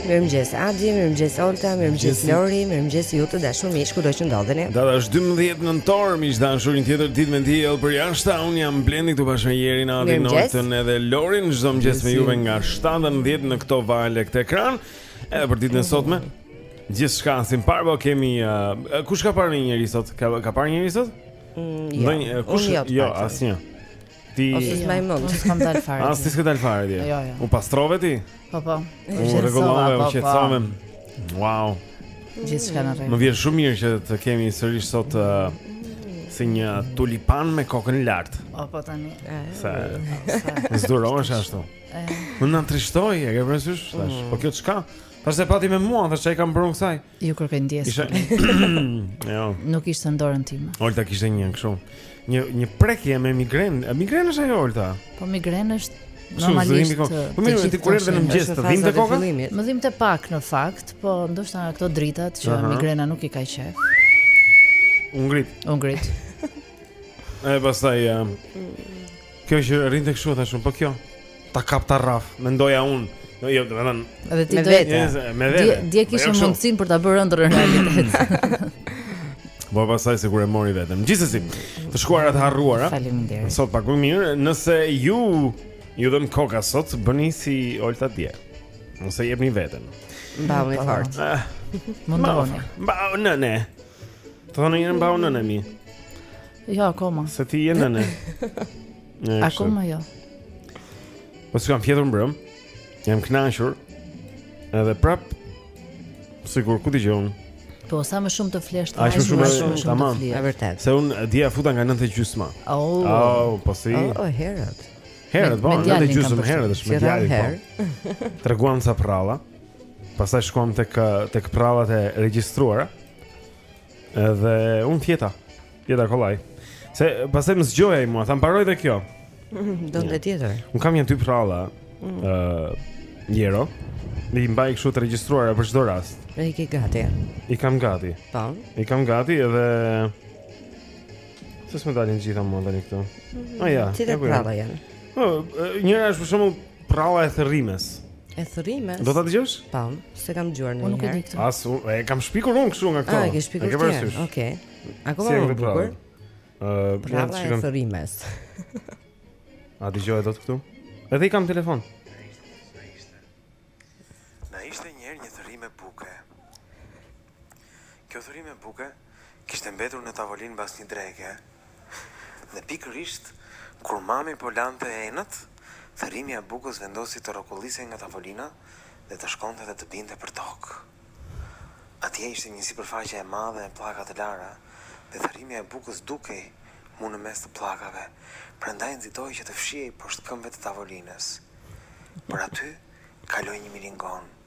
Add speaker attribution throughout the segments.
Speaker 1: Mirëmëngjes Adi, mirëmëngjes Olta, mirëmëngjes Lori, mirëmëngjes ju të dashur miq, kudo që ndodheni.
Speaker 2: Data është 12 nëntor, miq të dashur, një tjetër ditë me diell për jashtë. Un jam Blendi këtu bashkë me Jerin, Adin, Oltën edhe Lorin. Çdo mëngjes me juve nga 7:10 në këto valë këtë ekran. Edhe për ditën e sotme. Gjithçka si parë, po kemi uh, kush ka parë ndonjë ëndërr sot? Ka ka parë ndonjë ëndërr sot?
Speaker 1: Mm, jo.
Speaker 2: Ndonjë
Speaker 1: kush? Jo,
Speaker 2: jo asnjë. Ti
Speaker 1: Ose jo, s'maj mend.
Speaker 3: Unë s'kam dalë fare.
Speaker 2: As ti s'ke dalë fare ti.
Speaker 3: Jo, jo.
Speaker 2: U pastrove ti?
Speaker 3: Po, po.
Speaker 2: U rregullove, u po, po. qetësovem. Wow.
Speaker 3: Gjithçka në rregull.
Speaker 2: Më vjen shumë mirë që të kemi sërish sot uh, si një tulipan me kokën lart.
Speaker 3: O po tani. Sa.
Speaker 2: S'durohesh ashtu. Unë na trishtoi, e ke parasysh? Tash, mm. po kjo çka? Thash se e pati me mua, thash ç'i kam bërë kësaj.
Speaker 3: Ju kërkoj ndjesë.
Speaker 2: Isha Jo.
Speaker 3: Nuk ishte në dorën time.
Speaker 2: Olta kishte një kështu. Një një prekje me migren. Migren është ajo Olta.
Speaker 3: Po migren është normalisht.
Speaker 2: Po mirë, ti kur erdhe në mëngjes të
Speaker 1: dhimbte
Speaker 2: koka?
Speaker 3: Më dhimbte pak në fakt, po ndoshta nga këto dritat që migrena nuk i ka qef.
Speaker 2: U ngrit.
Speaker 3: U ngrit.
Speaker 2: E pastaj ja. Kjo që rrin tek shkota shumë, po kjo ta kap ta rrah, mendoja unë. Jo, jo, do të thënë.
Speaker 3: Edhe ti do.
Speaker 2: Me vetë.
Speaker 3: Dje
Speaker 2: po kishim
Speaker 3: mundësinë për ta bërë ëndrrën në realitet.
Speaker 2: Po pastaj sikur e mori veten. Gjithsesi, të shkuara të harruara.
Speaker 3: Faleminderit.
Speaker 2: Sot pak më mirë, nëse ju ju dhëm koka sot, bëni si Olta dje. Mos e jepni veten.
Speaker 1: Mbahuni fort.
Speaker 2: Ah.
Speaker 3: Mundohuni.
Speaker 2: Mbahuni, ne. Të thonë mbahu nëno mi
Speaker 3: Jo, akoma
Speaker 2: Se ti je nënë
Speaker 3: Akoma jo
Speaker 2: Po si kam fjetur mbrëm Jam knaqur Edhe prap Sigur, ku t'i gjonë
Speaker 3: Po, sa më shumë të flesh,
Speaker 2: më shumë shumë, shumë, shumë
Speaker 3: të
Speaker 2: flihet.
Speaker 1: E vërtet.
Speaker 2: Se un dje ia futa nga 9 gjysma.
Speaker 3: Oh.
Speaker 2: Oh, po si.
Speaker 1: Oh, oh herët.
Speaker 2: Herët, po, 9 gjysmë herët është me djalin. Po. Treguam ca prralla. Pastaj shkuam tek tek prallat e regjistruara. Edhe un fjeta. Fjeta kollaj. Se pastaj më zgjoi ai mua, tha mbaroi dhe kjo.
Speaker 1: Donte tjetër.
Speaker 2: Un kam një dy prralla. Ëh, mm. uh, Jero, dhe i mbaj kështu të regjistruara për çdo rast.
Speaker 1: Dhe i ke gati.
Speaker 2: I kam gati.
Speaker 1: Po.
Speaker 2: I kam gati edhe Sa më dalin gjitha më dhe një këtu mm, A ja
Speaker 1: Cilat
Speaker 2: prralla janë Po, njëra është për shembull prralla e thërrimes
Speaker 1: E thërrimes.
Speaker 2: Do ta dëgjosh?
Speaker 1: Po, s'e kam dëgjuar ndonjëherë.
Speaker 3: Unë nuk e di këtë.
Speaker 2: As unë, e kam shpikur unë kështu nga këto.
Speaker 1: Ah, e ke shpikur ti. Okej. Akoma
Speaker 2: si
Speaker 1: më bukur.
Speaker 2: Ëh, uh,
Speaker 1: prralla e thërrimes.
Speaker 2: E dëgjoj dot këtu? Edhe i kam në telefon.
Speaker 4: Na ishte një herë një thërrime buke. Kjo thërrime buke kishte mbetur në tavolinë mbas një dreke dhe pikërisht kur mami po lante enët, thërrimja e bukës vendosi të rrokullisej nga tavolina dhe të shkonte dhe të binte përtokë. Atje ishte një sipërfaqe e madhe me pllaka të lara dhe thërrimja e bukës dukej mu në mes të pllakave, prandaj nxitoi që të fshihej poshtë këmbëve të tavolinës. Për aty kaloi një
Speaker 2: milingonë.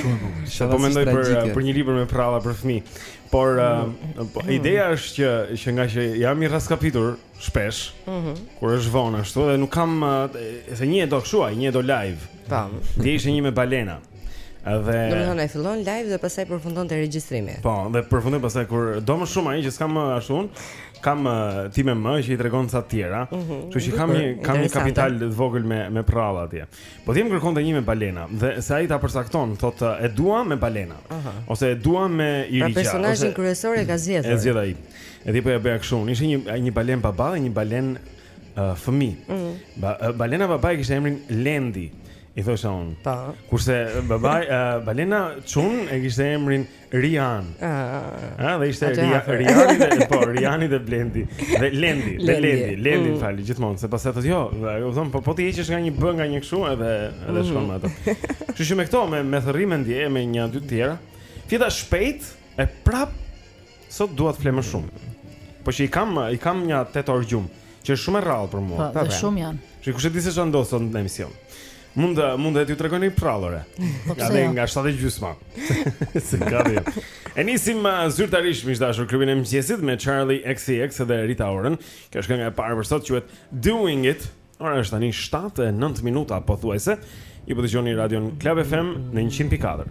Speaker 2: Shumë
Speaker 3: e
Speaker 2: bukur.
Speaker 5: Sa
Speaker 2: po mendoj për eh, për një libër me prralla për fëmijë. Por mm. uh, po, mm. ideja është që që nga që jam i rraskapitur shpesh, mm -hmm. kur është vonë ashtu dhe nuk kam uh, se një do kshu ai, një do live.
Speaker 1: Tam.
Speaker 2: Dhe ishte një me balena.
Speaker 1: Dhe Domethënë ai fillon live dhe pastaj përfundon te regjistrimi.
Speaker 2: Po, dhe përfundon pastaj kur do më shumë ai që s'kam më ashtu un, kam uh, time më që i tregon sa të tjera. Mhm. Kështu mm -hmm. që kam një kam një kapital të vogël me me prralla atje. Po dje më kërkonte një me balena dhe se ai ta përcakton, thotë e dua me balena uh -huh. ose e dua me iriqa.
Speaker 1: Pra
Speaker 2: personazhin
Speaker 1: kryesor e ka zgjedhur.
Speaker 2: E zgjedh ai. Edhe po ja bëja kështu. Ishte një një balen baba dhe një balen uh, fëmijë. Mm -hmm. ba, balena baba e kishte emrin Lendi. I thosha unë.
Speaker 1: Po.
Speaker 2: Kurse babai uh, balena çun e kishte emrin Rian.
Speaker 1: Ëh,
Speaker 2: ah. dhe ishte Riani dhe po Riani dhe Blendi dhe Lendi, dhe
Speaker 1: Lendi,
Speaker 2: Lendi
Speaker 1: mm.
Speaker 2: fal gjithmonë, se pastaj thotë jo, u thon po po ti heqesh nga një bë nga një kështu edhe edhe mm. shkon me ato. Kështu që me këto me me thërrimen dhe me një dy të tjera. Fjeta shpejt e prap sot dua të flem më shumë. Po që i kam i kam një tetë orë gjumë, që është shumë e rrallë për mua.
Speaker 3: Po, shumë janë.
Speaker 2: Shi kush e di se ça ndodh sot në emision. Mund të mund të ju tregoj një prrallë
Speaker 3: ore.
Speaker 2: Po
Speaker 3: ja
Speaker 2: dhe
Speaker 3: jo?
Speaker 2: nga 7 e gjysma. Se gati. E nisim uh, zyrtarisht miq të dashur klubin e mëngjesit me Charlie XCX dhe Rita Orën. Kjo është kënga e parë për sot quhet Doing It. Ora është tani 7:09 minuta pothuajse. Ju po dëgjoni radion Club FM në 100.4.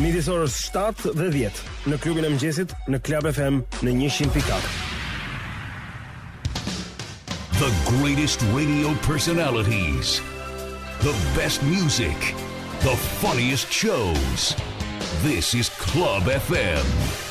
Speaker 6: Midis orës 7 dhe 10 në klubin e mëngjesit në Club FM në 100.4.
Speaker 2: The greatest radio personalities. The best music. The funniest shows. This is Club FM.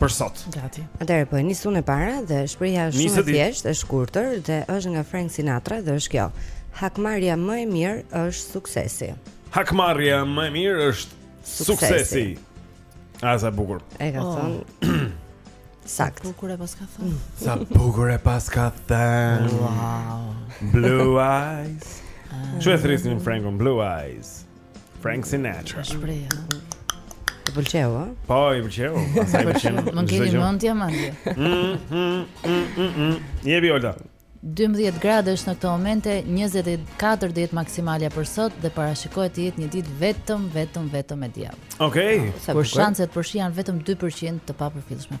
Speaker 3: për sot.
Speaker 7: Gati.
Speaker 1: Atëherë po e nis unë e para dhe shprehja është shumë e thjeshtë, e shkurtër dhe është nga Frank Sinatra dhe është kjo. Hakmarrja më e mirë është suksesi.
Speaker 3: Hakmarrja më e mirë është suksesi. suksesi. A sa bukur.
Speaker 1: E ka
Speaker 7: oh.
Speaker 1: thënë. Sakt.
Speaker 7: Sa bukur e paska thënë.
Speaker 3: Sa bukur e paska thënë.
Speaker 7: Wow.
Speaker 3: Blue eyes. Kshu e thrrisnin Frankun Blue eyes? Frank Sinatra.
Speaker 7: Është prej, ha.
Speaker 1: Të pëlqeu, ha?
Speaker 3: Po, i pëlqeu. Asaj i
Speaker 7: pëlqeu.
Speaker 3: Më
Speaker 7: shkon
Speaker 3: mendja
Speaker 7: atje. Je
Speaker 3: bi Olta.
Speaker 7: 12 gradë është në këto momente, 24 do jetë maksimalja për sot dhe parashikohet të jetë një ditë vetëm vetëm vetëm me diell.
Speaker 3: Okej.
Speaker 1: Okay.
Speaker 7: Sa
Speaker 1: për
Speaker 7: shanset për shi janë vetëm 2% të papërfillshme.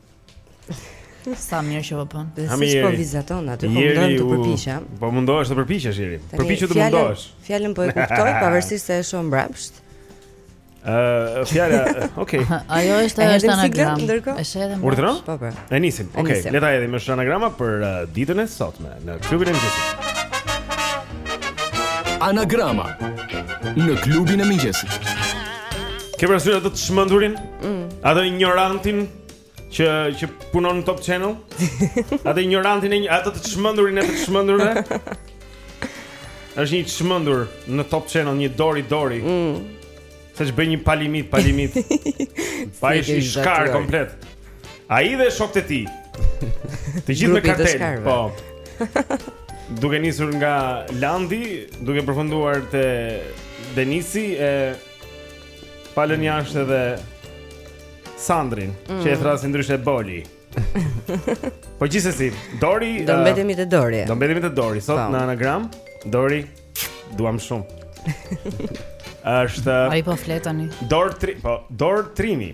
Speaker 3: Sa mirë që po bën.
Speaker 1: Si po vizaton aty po mundohem të përpiqem.
Speaker 2: Po mundohesh të përpiqesh
Speaker 1: Ieri.
Speaker 2: Përpiqu të mundohesh.
Speaker 1: Fjalën po e kuptoj pavarësisht se e shoh mbrapsht.
Speaker 2: Ëh, fjala, okay.
Speaker 3: Ajo është
Speaker 1: ajo
Speaker 3: është anagrama. Është edhe
Speaker 2: më.
Speaker 3: Urdhëro?
Speaker 1: Po po.
Speaker 2: E nisim.
Speaker 1: Okay,
Speaker 2: le ta hedhim është anagrama për uh, ditën e sotme në klubin e mëngjesit.
Speaker 8: Anagrama në klubin e mëngjesit.
Speaker 2: Ke parasysh atë të çmendurin?
Speaker 1: Mm.
Speaker 2: Atë injorantin që që punon në Top Channel? Atë injorantin e një, atë të çmendurin e të çmendurve? Është një i çmendur në Top Channel, një Dori Dori.
Speaker 1: Mm.
Speaker 2: Sa që bëj një palimit, palimit.
Speaker 1: po
Speaker 2: i
Speaker 1: shkarë
Speaker 2: komplet. Ai dhe shokët e tij. Të gjithë me
Speaker 1: kartelë.
Speaker 2: Po. Duke nisur nga Landi, duke përfunduar te Denisi e Pa lënë jashtë edhe Sandrin,
Speaker 1: mm.
Speaker 2: që e thërrasin ndryshe Boli. po gjithsesi, Dori
Speaker 1: do mbetemi te Dori.
Speaker 2: Do mbetemi te Dori sot
Speaker 1: po.
Speaker 2: në anagram. Dori, duam shumë. Është
Speaker 3: Ai po flet tani.
Speaker 2: Dor tri, po Dor Trimi.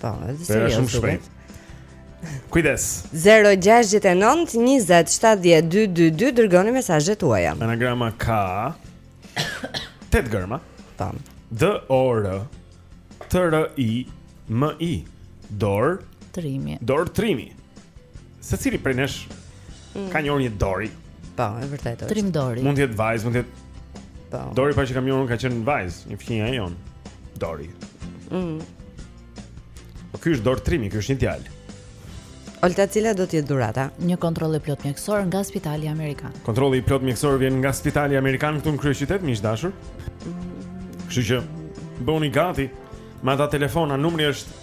Speaker 2: Po, është serioz. Është shumë shpejt. Kujdes.
Speaker 1: 0692070222 dërgoni mesazhet tuaja.
Speaker 2: Anagrama ka tetë gërma.
Speaker 1: Tan.
Speaker 2: D O R T R I M I. Dor.
Speaker 3: Trimi.
Speaker 2: Dor trimi. Secili prej nesh
Speaker 1: mm.
Speaker 2: ka njohur një Dori.
Speaker 1: Po, e vërtetë. Trim
Speaker 3: Dori.
Speaker 2: Mund të jetë vajzë, mund të jetë
Speaker 1: Po.
Speaker 2: Dori parë që kam njohur ka qenë vajzë, një fqinja e jonë. Dori.
Speaker 1: Mm.
Speaker 2: Po ky është Dor Trimi, ky është një djalë.
Speaker 1: Olta cila do të jetë dhurata?
Speaker 3: Një kontroll i plotë mjekësor nga Spitali Amerikan.
Speaker 2: Kontrolli i plotë mjekësor vjen nga Spitali Amerikan këtu në kryeqytet, miq të dashur. Kështu që bëuni gati me ata telefona, numri është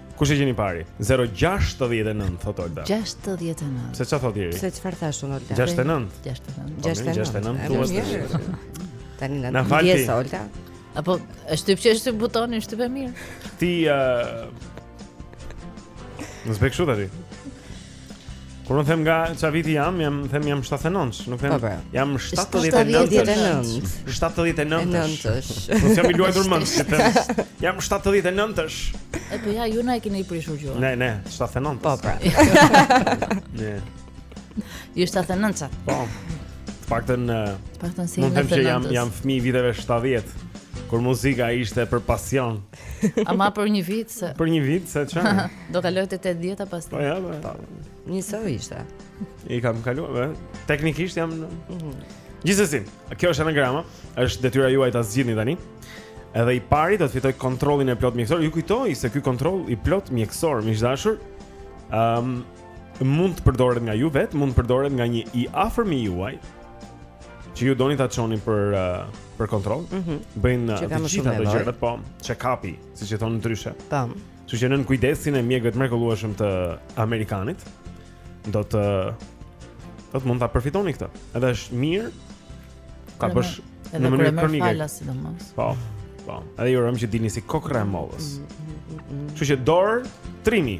Speaker 2: Kush e gjen i pari? 069 thotë Olta.
Speaker 3: 69.
Speaker 2: Se çfarë thotë Ieri?
Speaker 1: Se çfarë thashë unë Olta?
Speaker 2: 69.
Speaker 3: 69.
Speaker 1: 69.
Speaker 2: 69.
Speaker 1: Tani na
Speaker 2: Na fal
Speaker 1: ti. ndjes Olta.
Speaker 3: Apo e shtyp që është butoni, e shtype mirë.
Speaker 2: Ti ë Mos bëj kështu tani. Kur unë them nga ç'viti jam, jam them jam 79, nuk them.
Speaker 1: Po, po.
Speaker 2: Jam
Speaker 1: 79.
Speaker 2: 79. Nuk jam i luajtur më, si them. Jam 79-ësh.
Speaker 3: E po ja, ju na e keni prishur gjuhën.
Speaker 2: Ne, ne, 79.
Speaker 1: Po, pra.
Speaker 2: Ne.
Speaker 3: Ju 79-ça.
Speaker 2: Po. Të paktën,
Speaker 3: paktën si.
Speaker 2: Unë them se jam jam fëmijë i viteve 70, kur muzika ishte për pasion.
Speaker 3: Ama për një vit se.
Speaker 2: Për një vit se çfarë?
Speaker 3: Do kaloj te 80-a pastaj.
Speaker 2: Po ja, po.
Speaker 1: Një sa ishte.
Speaker 2: I kam kaluar, teknikisht jam. Mhm. Gjithsesi, kjo është anagrama, është detyra juaj ta zgjidhni tani. Edhe i pari do të fitojë kontrollin e plot mjekësor. Ju kujtoj se ky kontroll i plot mjekësor, miq të dashur, ëm um, mund të përdoret nga ju vetë, mund të përdoret nga një i afërm i juaj, që ju doni ta çoni për uh, për kontroll.
Speaker 1: Mm
Speaker 2: -hmm.
Speaker 1: Bëjnë
Speaker 2: uh, të gjitha ato gjërat, po, check-upi, siç e thonë ndryshe. Tam.
Speaker 1: Po.
Speaker 2: Kështu që nën kujdesin e mjekëve të mrekullueshëm të amerikanit, do të do të mund ta përfitoni këtë. Edhe është mirë
Speaker 3: ta
Speaker 2: bësh në mënyrë kronike.
Speaker 3: Edhe sidomos.
Speaker 2: Po. Po. Edhe ju urojmë që të dilni si kokrra e mollës.
Speaker 3: Mm, mm,
Speaker 2: mm, Kështu që
Speaker 1: Dor Trimi.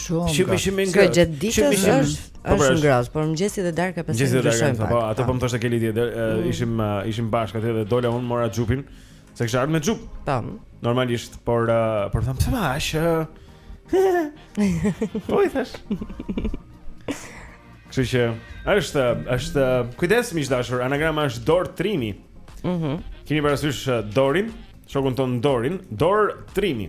Speaker 3: Shumë. Shumë më shumë ngrohtë.
Speaker 1: Gjatë ditës
Speaker 2: është
Speaker 1: është
Speaker 2: po, pra,
Speaker 1: ngrohtë, por mëngjesi dhe darka pastaj ndryshojnë.
Speaker 2: Po, atë po më thoshte Keli ti, mm. ishim ishim bashkë aty dhe dola unë mora xhupin, se kisha ardhur me xhup. Tam.
Speaker 1: Po.
Speaker 2: Normalisht, por por tham pse bash. Po i thashë. Kështu që është është kujdes miq të dashur, anagrama është Dor Trimi.
Speaker 1: Mhm.
Speaker 2: Mm Kini parasysh Dorin, shokun tonë Dorin, Dor Trimi.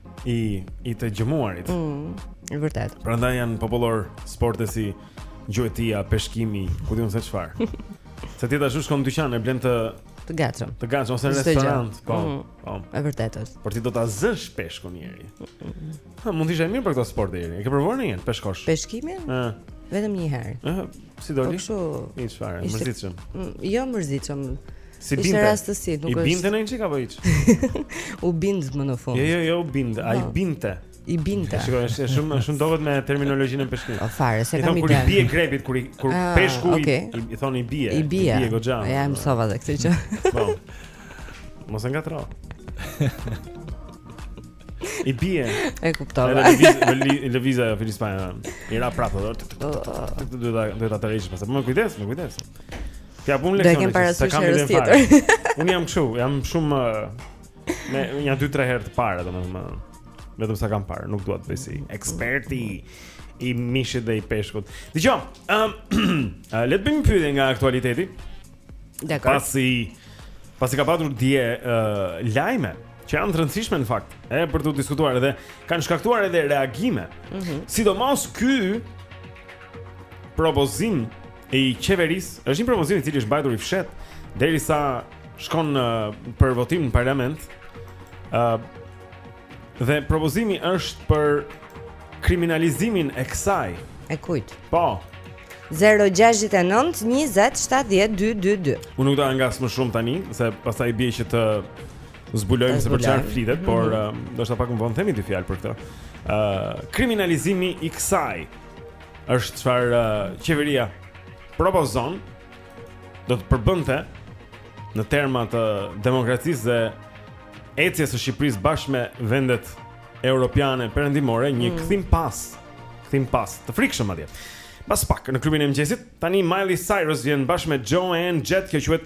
Speaker 2: i i të gjuajturit.
Speaker 1: Mm, e vërtetë.
Speaker 2: Prandaj janë popullore sporte si gjuetia, peshkimi, ku di unë se çfarë. Se ti tash shkon në dyqan e blen të
Speaker 1: të gatshëm.
Speaker 2: Të gatshëm ose në restorant, po.
Speaker 1: Mm -hmm.
Speaker 2: Po.
Speaker 1: E vërtetë është.
Speaker 2: Por ti do ta zësh peshkun, njeri. Mm -hmm. Ha, mund të ishte mirë për këtë sport ieri. E ke provuar ndonjëherë të peshkosh?
Speaker 1: Peshkimin?
Speaker 2: Ëh.
Speaker 1: Vetëm një herë.
Speaker 2: Ëh, si doli?
Speaker 1: Po kështu.
Speaker 2: Një çfarë, mërzitshëm.
Speaker 1: Mm, jo mërzitshëm.
Speaker 2: Si binte?
Speaker 1: Ishte rastësi, nuk është.
Speaker 2: I binte ndonjë çik apo hiç?
Speaker 1: U bind më në fund.
Speaker 2: Jo, jo, jo, u bind, ai
Speaker 1: no.
Speaker 2: binte.
Speaker 1: I binte.
Speaker 2: Shiko, është shumë shumë dobët me terminologjinë e peshkut.
Speaker 1: Po fare, s'e kam
Speaker 2: idenë. Kur i bie grepit, kur i kur
Speaker 1: ah,
Speaker 2: peshku
Speaker 1: okay.
Speaker 2: i, i thonë i bie.
Speaker 1: I bie,
Speaker 2: i bie goxha.
Speaker 1: Ja, mësova dhe këtë gjë.
Speaker 2: Po. Mos e ngatërro. I bie.
Speaker 1: E kuptova.
Speaker 2: Lëviz, lëviz ajo filispanja. I ra prapë. Do ta do ta tërheqësh pastaj. Po me kujdes, me kujdes. Ti apo unë leksionin, se kam një
Speaker 1: tjetër.
Speaker 2: Unë jam kështu, jam shumë vetëm një dy tre herë të parë, domethënë vetëm sa kam parë, nuk dua të bëj si eksperti i mishit dhe i peshkut. Dëgjo, ëm um, le të bëj një pyetje nga aktualiteti.
Speaker 1: Dakor.
Speaker 2: Pasi pasi ka patur dy uh, lajme që janë të rëndësishme në fakt, e për t'u diskutuar edhe kanë shkaktuar edhe reagime.
Speaker 1: Mm -hmm.
Speaker 2: Sidomos ky propozim i qeverisë, është një propozim i cili është mbajtur i fshehtë derisa shkon uh, për votim në parlament. ë uh, Dhe propozimi është për kriminalizimin e kësaj.
Speaker 1: E kujt?
Speaker 2: Po.
Speaker 1: 0-6-9-20-70-2-2-2
Speaker 2: Unë nuk do ta ngas më shumë tani Se pastaj i bje që të zbulojmë se për çfarë flitet, mm -hmm. por mhm. um, ndoshta pak më vonë themi dy fjalë për këtë. Ë uh, kriminalizimi i kësaj. është çfarë uh, qeveria propozon do të përbënte në terma të demokracisë dhe ecjes së Shqipërisë bashkë me vendet europiane perëndimore një
Speaker 1: mm.
Speaker 2: kthim pas, kthim pas të frikshëm madje. Pas pak në klubin e mëngjesit, tani Miley Cyrus vjen bashkë me Joan Jett, kjo quhet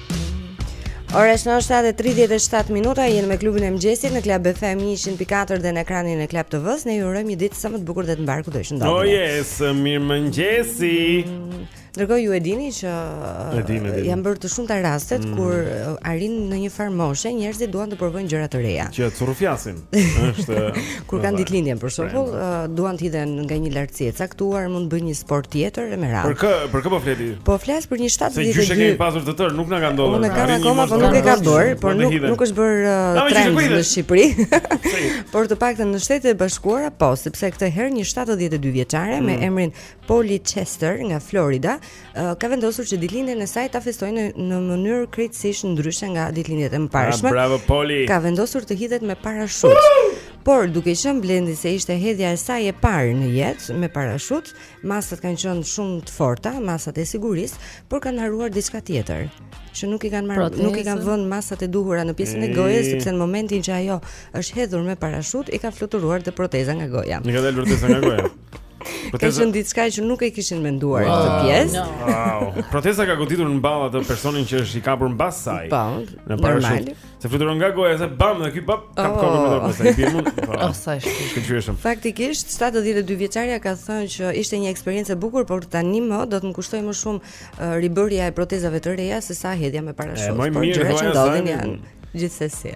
Speaker 2: Ora është 7:37 minuta,
Speaker 1: jemi me klubin e mëngjesit në Club FM 104 dhe në ekranin e Club TV-s. Ne ju urojmë një ditë sa më të bukur dhe të mbarë kudo që ndodheni.
Speaker 2: Oh yes, mirëmëngjesi.
Speaker 1: Ndërkohë ju e dini që janë bërë të shumta rastet
Speaker 2: mm.
Speaker 1: kur uh, arrijnë në një farë moshe, njerëzit duan të provojnë gjëra të reja.
Speaker 2: Që të rrufjasin. Është
Speaker 1: kur kanë ditëlindjen për shembull, po. uh, duan të hidhen nga një lartësi e caktuar, mund të bëjnë një sport tjetër e me radhë.
Speaker 2: Për kë, për kë po flet ti?
Speaker 1: Po flas për një 72.
Speaker 2: Se gjyshe kemi pasur të tërë, nuk na ka ndodhur.
Speaker 1: Unë e kam akoma, po nuk e ka bërë, por nuk nuk është bërë uh, trend në Shqipëri. Por të paktën në Shtetet e Bashkuara po, sepse këtë herë një 72 vjeçare me
Speaker 2: mm.
Speaker 1: emrin Polly Chester nga Florida uh, ka vendosur që ditëlindjen e saj ta festojë në, në mënyrë krejtësisht ndryshe nga ditëlindjet e mëparshme.
Speaker 2: Ah, bravo Polly.
Speaker 1: Ka vendosur të hidhet me parashutë. Por duke qenë Blendi se ishte hedhja e saj e parë në jetë me parashutë, masat kanë qenë shumë të forta, masat e sigurisë, por kanë harruar diçka tjetër që nuk i kanë marrë, nuk i kanë vënë masat e duhura në pjesën e gojës, sepse në momentin që ajo është hedhur me parashutë, i ka fluturuar dhe proteza nga goja.
Speaker 2: I ka dalë proteza nga goja.
Speaker 1: Ka qenë diçka që nuk e kishin menduar këtë wow. pjesë. No.
Speaker 2: Wow. Proteza ka goditur në ballë atë personin që është i kapur mbas saj.
Speaker 1: Po. Normal.
Speaker 2: Se fluturon nga goja se bam dhe ky prapë kap
Speaker 1: oh.
Speaker 2: kokën me dorë pastaj bie mund. Po.
Speaker 3: Oh, sa është.
Speaker 2: Shkëlqyeshëm.
Speaker 1: Faktikisht 72 vjeçarja ka thënë që ishte një eksperiencë e bukur, por tani më do të më kushtojë më shumë uh, ribërja e protezave të reja se sa hedhja me
Speaker 2: parashutë.
Speaker 1: Por
Speaker 2: gjëra që ndodhin janë gjithsesi.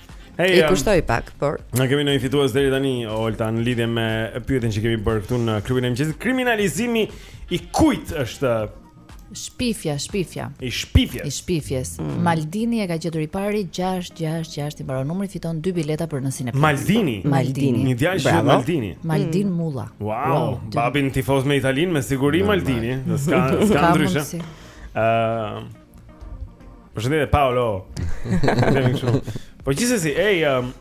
Speaker 2: Hey,
Speaker 1: I
Speaker 2: um,
Speaker 1: kushtoi pak, por
Speaker 2: ne kemi një fitues deri tani Olta në lidhje me pyetjen që kemi bërë këtu në klubin e mëngjesit. Kriminalizimi i kujt është
Speaker 3: Shpifja, shpifja.
Speaker 2: I shpifjes.
Speaker 3: I shpifjes. Mm. Maldini e ka gjetur i pari 666 i mbaron numri fiton dy bileta për në Cineplex.
Speaker 2: Maldini.
Speaker 3: Maldini.
Speaker 2: Një djalë që Maldini. Mm.
Speaker 3: Maldin mm. Mulla.
Speaker 2: Wow.
Speaker 3: wow.
Speaker 2: Babin tifoz me Italinë me siguri Maldini. S'ka s'ka ndryshe.
Speaker 3: Ëh.
Speaker 2: Uh, Përshëndetje Paolo. Kemi kështu. Po gjithsesi, ej, um,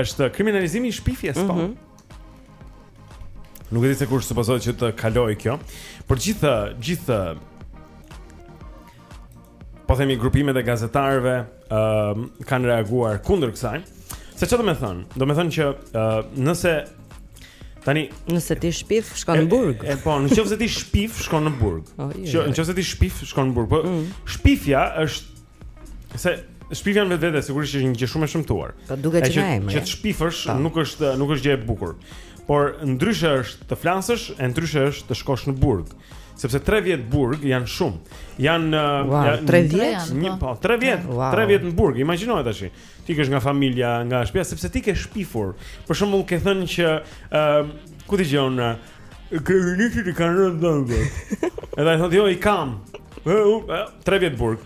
Speaker 2: është kriminalizimi i shpifjes, po.
Speaker 1: Mhm.
Speaker 2: Nuk e di se kush supozohet që të kalojë kjo. Por gjithë, gjithë po themi grupimet e gazetarëve, uh, kanë reaguar kundër kësaj. Se çfarë do të thotë? Do të thotë që uh, nëse tani
Speaker 1: nëse ti shpif shkon në burg.
Speaker 2: E, e po, nëse ti shpif shkon në burg.
Speaker 1: Oh,
Speaker 2: jo, nëse ti shpif shkon në burg. Po mm. shpifja është se shpifja në vetvete sigurisht është një gjë shumë e shëmtuar.
Speaker 1: Po duket që nga emri.
Speaker 2: Që të shpifësh pa.
Speaker 1: Po.
Speaker 2: nuk është nuk është gjë e bukur. Por ndryshe është të flasësh, e ndryshe është të shkosh në burg sepse 3 vjet burg janë shumë. Janë
Speaker 1: wow, uh,
Speaker 2: janë
Speaker 1: 3 vjet,
Speaker 2: një
Speaker 3: po,
Speaker 2: 3 po,
Speaker 1: vjet,
Speaker 2: 3 wow. vjet në burg. Imagjinoje tash. Të ikë nga familja, nga shtëpia, sepse ti ke shpifur. Për shembull, ke thënë që ë uh, ku dëgjon në uh, Kryeministrit i kanë rënë dhëmbët. Edhe thotë jo i kam. 3 vjet burg.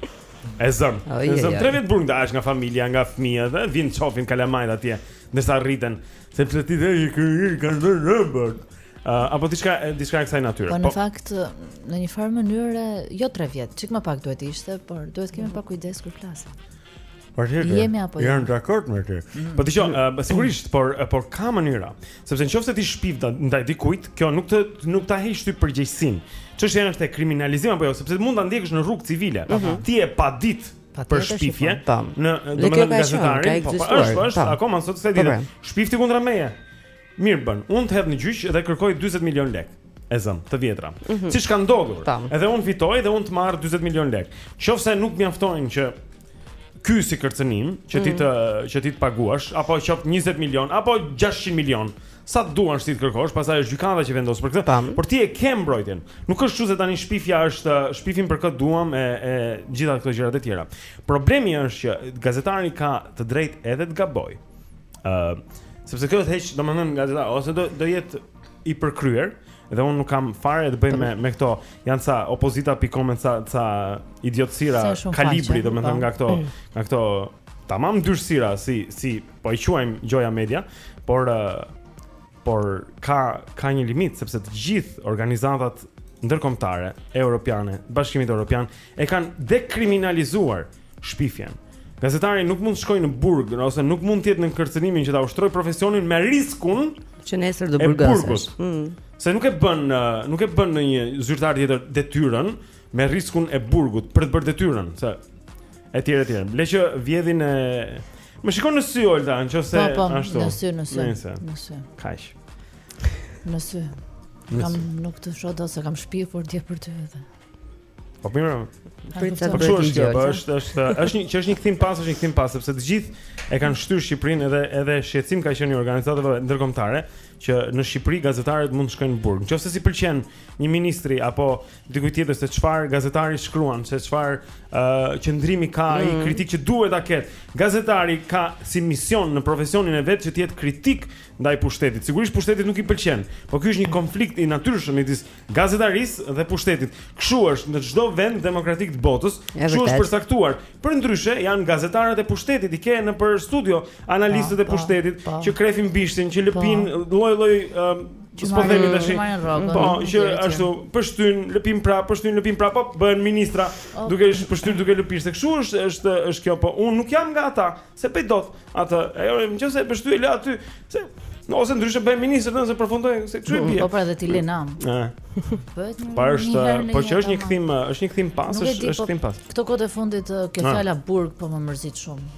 Speaker 2: E zëm.
Speaker 1: Oh,
Speaker 2: e zëm 3 vjet burg dash nga familja, nga fëmijët, vijnë të shohin kalamajt atje, ndërsa rriten. Sepse ti the i kanë rënë dhëmbët Apo diçka diçka e kësaj natyre
Speaker 3: Po në po- fakt në një farë mënyre Jo tre vjetë Çikë më pak duhet ishte Por duhet kemi pak kujdes kur flasim
Speaker 2: Patjetër.
Speaker 5: Jemi apo jo?
Speaker 2: Jam dakord me ty.
Speaker 5: Mm.
Speaker 2: Po dëgjoj, mm. sigurisht, por por ka mënyra. Sepse në qoftë se ti shpif ndaj dikujt, kjo nuk të nuk ta heq ty përgjegjësinë. Çështja është e kriminalizim apo jo, sepse mund ta ndjekësh në rrugë civile.
Speaker 1: Mm -hmm.
Speaker 2: Ti e padit për shpifje në
Speaker 1: domethënë
Speaker 2: gazetarin po, po është po
Speaker 1: është
Speaker 2: akoma sot e
Speaker 1: ditës
Speaker 2: shpifti kundra meje mirë bën unë të hedh në gjyq dhe kërkoj 40 milion lek e zëm të vjetra
Speaker 1: mm -hmm.
Speaker 2: siç ka ndodhur edhe unë fitoj dhe unë të marr 40 milion lek qoftë se nuk mjafton që ky si kërcënim që ti
Speaker 1: mhm.
Speaker 2: të që ti të paguash apo qoftë 20 milion apo 600 milion sa të duash ti të kërkosh, pastaj është gjykata që vendos për këtë. Por ti e ke mbrojtjen. Nuk është kështu se tani shpifja është shpifim për kë të duam e e gjitha këto gjëra të tjera. Problemi është që gazetari ka të drejtë edhe të gabojë. ë uh, sepse kjo të heq, domethënë gazetari ose do do jetë i përkryer dhe unë nuk kam fare të bëj me me këto. Janë ca opozita.com ca ca idiotësira kalibri domethënë
Speaker 5: po.
Speaker 2: nga këto
Speaker 5: mm.
Speaker 2: nga këto tamam ndyrësira si si po i quajmë gjoja media, por por ka ka një limit sepse të gjithë organizatat ndërkombëtare europiane, Bashkimi Europian e kanë dekriminalizuar shpifjen. Gazetari nuk mund të shkojë në burg ose nuk mund të jetë në kërcënimin që ta ushtrojë profesionin me riskun
Speaker 1: që nesër do burgosesh. Mm.
Speaker 2: Se nuk e bën nuk e bën në një zyrtar tjetër detyrën me riskun e burgut për të bërë detyrën, se Etj etj. Le që vjedhin e Më shikon në sy Olta, nëse
Speaker 5: po, po,
Speaker 2: ashtu.
Speaker 5: Në sy, në sy.
Speaker 2: Nëse.
Speaker 5: Në sy.
Speaker 2: Kaq.
Speaker 5: Në sy.
Speaker 2: Ka,
Speaker 5: nuk të shoh dot se kam shpirt, po vdes për ty edhe.
Speaker 2: Po mirë. Po çfarë
Speaker 5: po
Speaker 2: është kjo? Po është është është një që është një kthim pas, është një kthim pas sepse të gjithë e kanë shtyrë Shqipërinë edhe edhe shqetësim ka qenë organizatave ndërkombëtare që në Shqipëri gazetarët mund të shkojnë në burg. Nëse s'i pëlqen një ministri apo dikujt tjetër se çfarë gazetari shkruan, se çfarë uh, qëndrimi ka ai
Speaker 1: mm.
Speaker 2: kritik që duhet ta ketë. Gazetari ka si mision në profesionin e vet që të jetë kritik ndaj pushtetit. Sigurisht pushtetit nuk i pëlqen, por ky është një konflikt i natyrshëm midis gazetarisë dhe pushtetit. Kështu është në çdo vend demokratik të botës, kështu është përcaktuar. Përndryshe janë gazetarët e pushtetit, i kanë nëpër studio analistët e
Speaker 5: po,
Speaker 2: pushtetit
Speaker 5: po.
Speaker 2: që krehin bishtin, që lëpijnë po.
Speaker 5: lloj-lloj
Speaker 2: S'po themi tash. Po, që ashtu pështyjnë, lëpijnë prap, pështyjnë, lëpijnë prap, po bëhen ministra
Speaker 5: okay.
Speaker 2: duke ish pështyrë duke lëpirë se kështu është është është kjo po. Unë nuk jam nga ata, s'e bëj dot atë. Ajo nëse e pështyj lë aty, se No, ose ndryshe bëhem ministër nëse përfundoj se çu bie.
Speaker 5: Po pra dhe ti le nam.
Speaker 2: Ëh.
Speaker 5: Bëhet një.
Speaker 2: Po është, po që është një kthim, është një kthim pas, është është kthim pas.
Speaker 5: Këto kohët e fundit kjo fjala burg po më mërzit shumë.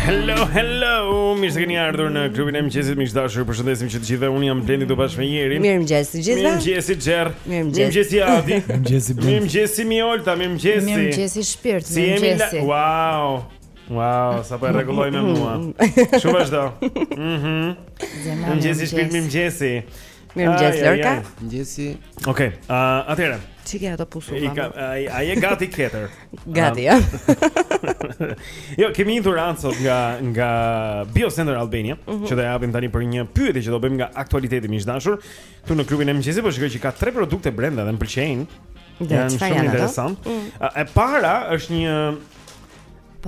Speaker 2: Hello, hello. Mirë se keni ardhur në klubin e mëngjesit. Miq të dashur, ju përshëndesim që të gjithëve. Unë jam Blendi këtu bashkë me Jerin.
Speaker 1: Mirëmëngjes të gjithëve.
Speaker 2: Mirëmëngjesi Xher. Mirëmëngjesi Adi.
Speaker 9: Mirëmëngjesi Blendi.
Speaker 2: Mirëmëngjesi mi
Speaker 3: Olta, mirëmëngjes.
Speaker 2: Mirëmëngjes i shpirt,
Speaker 3: mirëmëngjes.
Speaker 2: Wow. Wow, sa po e rregulloj me mua. Shumë vazhdo. Mhm. Mirëmëngjesi shpirt,
Speaker 1: mirëmëngjes.
Speaker 2: Mirëmëngjes
Speaker 1: Lorka.
Speaker 9: Mirëmëngjesi.
Speaker 2: Okej, uh, atëherë.
Speaker 1: Ç'i ke ato pusu.
Speaker 2: Ai ka ai ai e gati keter.
Speaker 1: Gati, ja.
Speaker 2: jo, kemi një dhuratë sot nga nga Biocenter Albania, uh
Speaker 1: mhm. -huh.
Speaker 2: që do japim tani për një pyetje që do bëjmë nga aktualiteti miq të dashur. Këtu në klubin e mëngjesit po shikoj që ka tre produkte brenda dhe më pëlqejnë. Janë shumë interesant.
Speaker 1: Mm.
Speaker 2: E para është një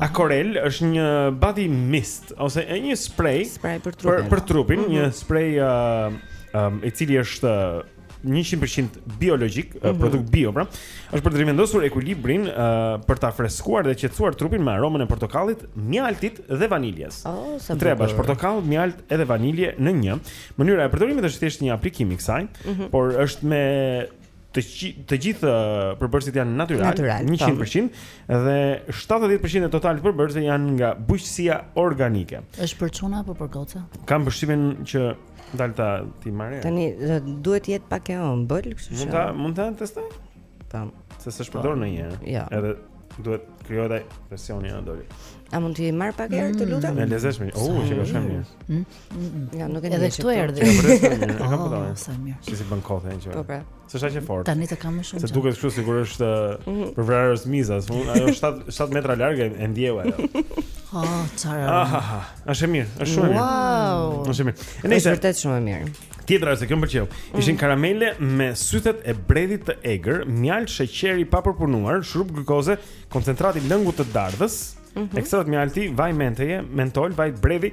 Speaker 2: Akorel është një body mist ose e një spray,
Speaker 1: spray për trupin,
Speaker 2: për, për trupin
Speaker 1: mm -hmm.
Speaker 2: një mhm. spray uh, um, i cili është 100% biologjik, mm
Speaker 1: -hmm.
Speaker 2: produkt bio, pra. Është për të rivendosur ekuilibrin, uh, për ta freskuar dhe qetësuar trupin me aromën e portokallit, mjaltit dhe vaniljes.
Speaker 1: Oh, sa bukur.
Speaker 2: Tre bashkë portokall, mjalt edhe vanilje në një. Mënyra e përdorimit është thjesht një aplikim i kësaj,
Speaker 1: mm -hmm.
Speaker 2: por është me të të gjithë përbërësit janë natyralë,
Speaker 1: natural,
Speaker 2: 100% tam. dhe 70% e totalit përbërësve janë nga bujqësia organike.
Speaker 3: Është për çuna apo për goca?
Speaker 2: Kam përshtypjen që Dalta ti marrë.
Speaker 1: Tani duhet të jetë pak e ëmbël, kështu që.
Speaker 2: Mund ta mund ta testoj?
Speaker 1: Tam.
Speaker 2: Se s'është përdor po. ndonjëherë. Ja.
Speaker 1: Jo.
Speaker 2: Edhe duhet krijohet ai presioni në dorë.
Speaker 1: A mund të marr pak erë të mm. lutem?
Speaker 2: E lezetshme. Oh, që ka shumë mirë.
Speaker 3: Mm.
Speaker 1: Ja, nuk e
Speaker 3: di.
Speaker 1: Edhe
Speaker 3: këtu erdhi.
Speaker 2: E kam
Speaker 3: oh,
Speaker 2: përdorur.
Speaker 3: Sa mirë.
Speaker 2: Si si bën kofe ajo.
Speaker 1: Po pra.
Speaker 2: Se është aq e fortë.
Speaker 3: Tani të kam më shumë.
Speaker 2: S'e duket kështu sikur është
Speaker 1: mhm.
Speaker 2: për vrarje miza, ajo 7 7 metra larg e ndjeu ajo.
Speaker 3: Oh, çfarë.
Speaker 2: Ah, ah, ah. Është mirë, është shumë mirë.
Speaker 3: Wow.
Speaker 2: Është mirë.
Speaker 1: Është vërtet shumë mirë.
Speaker 2: Tjetra se kjo më pëlqeu. Mm. Ishin karamele me sythet e bredhit të egër, mjaltë sheqer i papërpunuar, shurup glukoze, koncentrat i lëngut të dardhës,
Speaker 1: mm
Speaker 2: -hmm. ekstrakt malti, vaj menteje, mentol, vaj bredhi,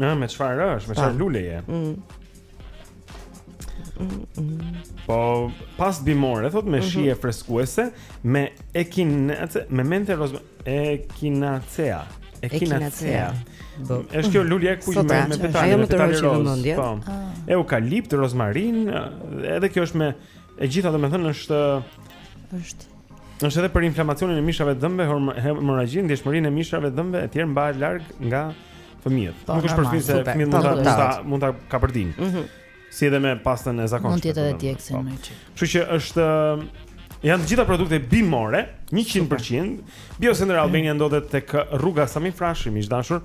Speaker 2: Ja me çfarë është? Me çfarë luleje?
Speaker 1: Mm.
Speaker 2: Po pastë bimore thot me
Speaker 1: mhm.
Speaker 2: shije freskuese me ekinace me mente rozme ekinacea ekinacea është kjo lulja e
Speaker 1: kuqe
Speaker 2: me me petale
Speaker 1: ajo më
Speaker 2: tërheq
Speaker 1: vëmendjen
Speaker 2: po
Speaker 3: ah.
Speaker 2: eukalipt rozmarin edhe kjo është me e gjitha domethënë është
Speaker 3: është
Speaker 2: është edhe për inflamacionin e mishrave të dhëmbëve, hemorragjinë, ndjeshmërinë e mishrave të dhëmbëve etj mbahet larg nga fëmijët.
Speaker 3: Po,
Speaker 2: Nuk është për fëmijë se fëmijët mund ta mund ta mund ta kapërdin.
Speaker 1: Mhm.
Speaker 2: Si edhe me pastën e zakonshme.
Speaker 3: Mund të jetë edhe
Speaker 2: djegës
Speaker 3: një çik.
Speaker 2: Kështu që është janë të gjitha produkte bimore, 100%. Biocenter Albania ndodhet tek rruga Sami Frashëri, miq të dashur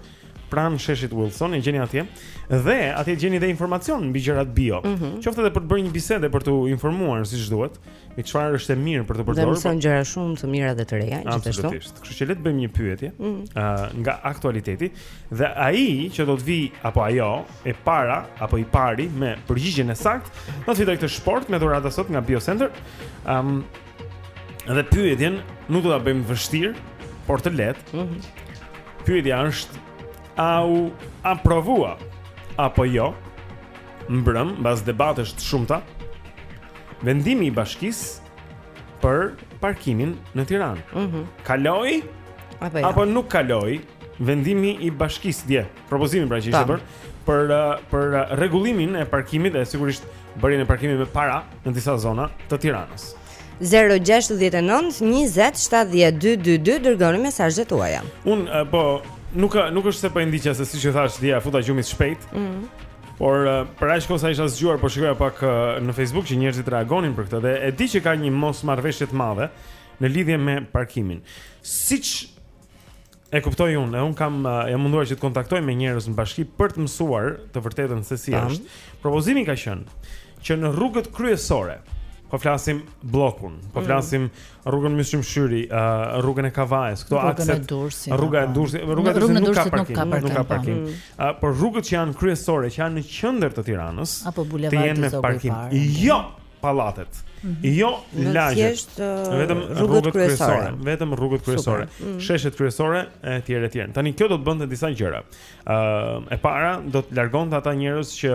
Speaker 2: pranë sheshit Wilson, e gjeni atje. Dhe atje gjeni dhe informacion mbi gjërat bio.
Speaker 1: Mm -hmm.
Speaker 2: Qoftë edhe për të bërë një bisedë për t'u informuar siç duhet. Mbi çfarë është e mirë për të përdorur?
Speaker 1: Dhe mëson po- gjëra shumë të mira dhe të reja gjithashtu.
Speaker 2: Absolutisht. Kështu që le të bëjmë një pyetje
Speaker 1: mm.
Speaker 2: ë uh, nga aktualiteti dhe ai që do të vi apo ajo e para apo i pari me përgjigjen e saktë, do të fitojë këtë shportë me dhurata sot nga BioCenter. Ëm um, dhe pyetjen nuk do ta bëjmë vështirë, por të lehtë. Mm -hmm. Pyetja është a u aprovua apo jo? Mbrëm, mbas debatesh të shumta, Vendimi i bashkisë për parkimin në Tiranë.
Speaker 1: Mhm.
Speaker 2: Mm kaloi
Speaker 1: apo, ja.
Speaker 2: apo nuk kaloi vendimi i bashkisë dje. Propozimi pra që ishte bër për uh, për uh, rregullimin e parkimit dhe sigurisht bërjen e parkimit me para në disa zona të Tiranës.
Speaker 1: 069 20 70 222 Dërgoni mesazhet tuaja
Speaker 2: Unë, uh, po, nuk, nuk është se po i ndiqja se siç e thashë dje ia futa gjumit shpejt
Speaker 1: mm.
Speaker 2: Por për aq kohë sa isha zgjuar po shikoja pak në Facebook që njerëzit reagonin për këtë dhe e di që ka një mosmarrëveshje të madhe në lidhje me parkimin. Siç e kuptoj unë, e unë jam munduar që të kontaktoj me njerëz në bashki për të mësuar të vërtetën se si është. Propozimi ka qenë që në rrugët kryesore, po flasim bllokun, po
Speaker 3: mm.
Speaker 2: flasim rrugën Myslym Shyri, uh, rrugën e Kavajës, këto
Speaker 3: rrugën
Speaker 2: akset, e
Speaker 3: Durrësit,
Speaker 2: rruga e Durrësit, rruga e Durrësit nuk ka
Speaker 3: parkim, nuk ka parkim.
Speaker 2: Nuk ka
Speaker 3: parkim. Po. Mm.
Speaker 2: Uh, por rrugët që janë kryesore, që janë në qendër të Tiranës,
Speaker 3: apo bulevardi Zogu i Parë. parkim.
Speaker 2: Jo, pallatet.
Speaker 3: Mm
Speaker 2: -hmm.
Speaker 1: Jo,
Speaker 2: lagjet.
Speaker 1: Uh,
Speaker 2: vetëm
Speaker 1: rrugët kryesore,
Speaker 2: vetëm rrugët kryesore,
Speaker 1: mm.
Speaker 2: sheshet kryesore e tjera e tjera. Tani kjo do të bënte disa gjëra. Ë, uh, e para do të largonte ata njerëz që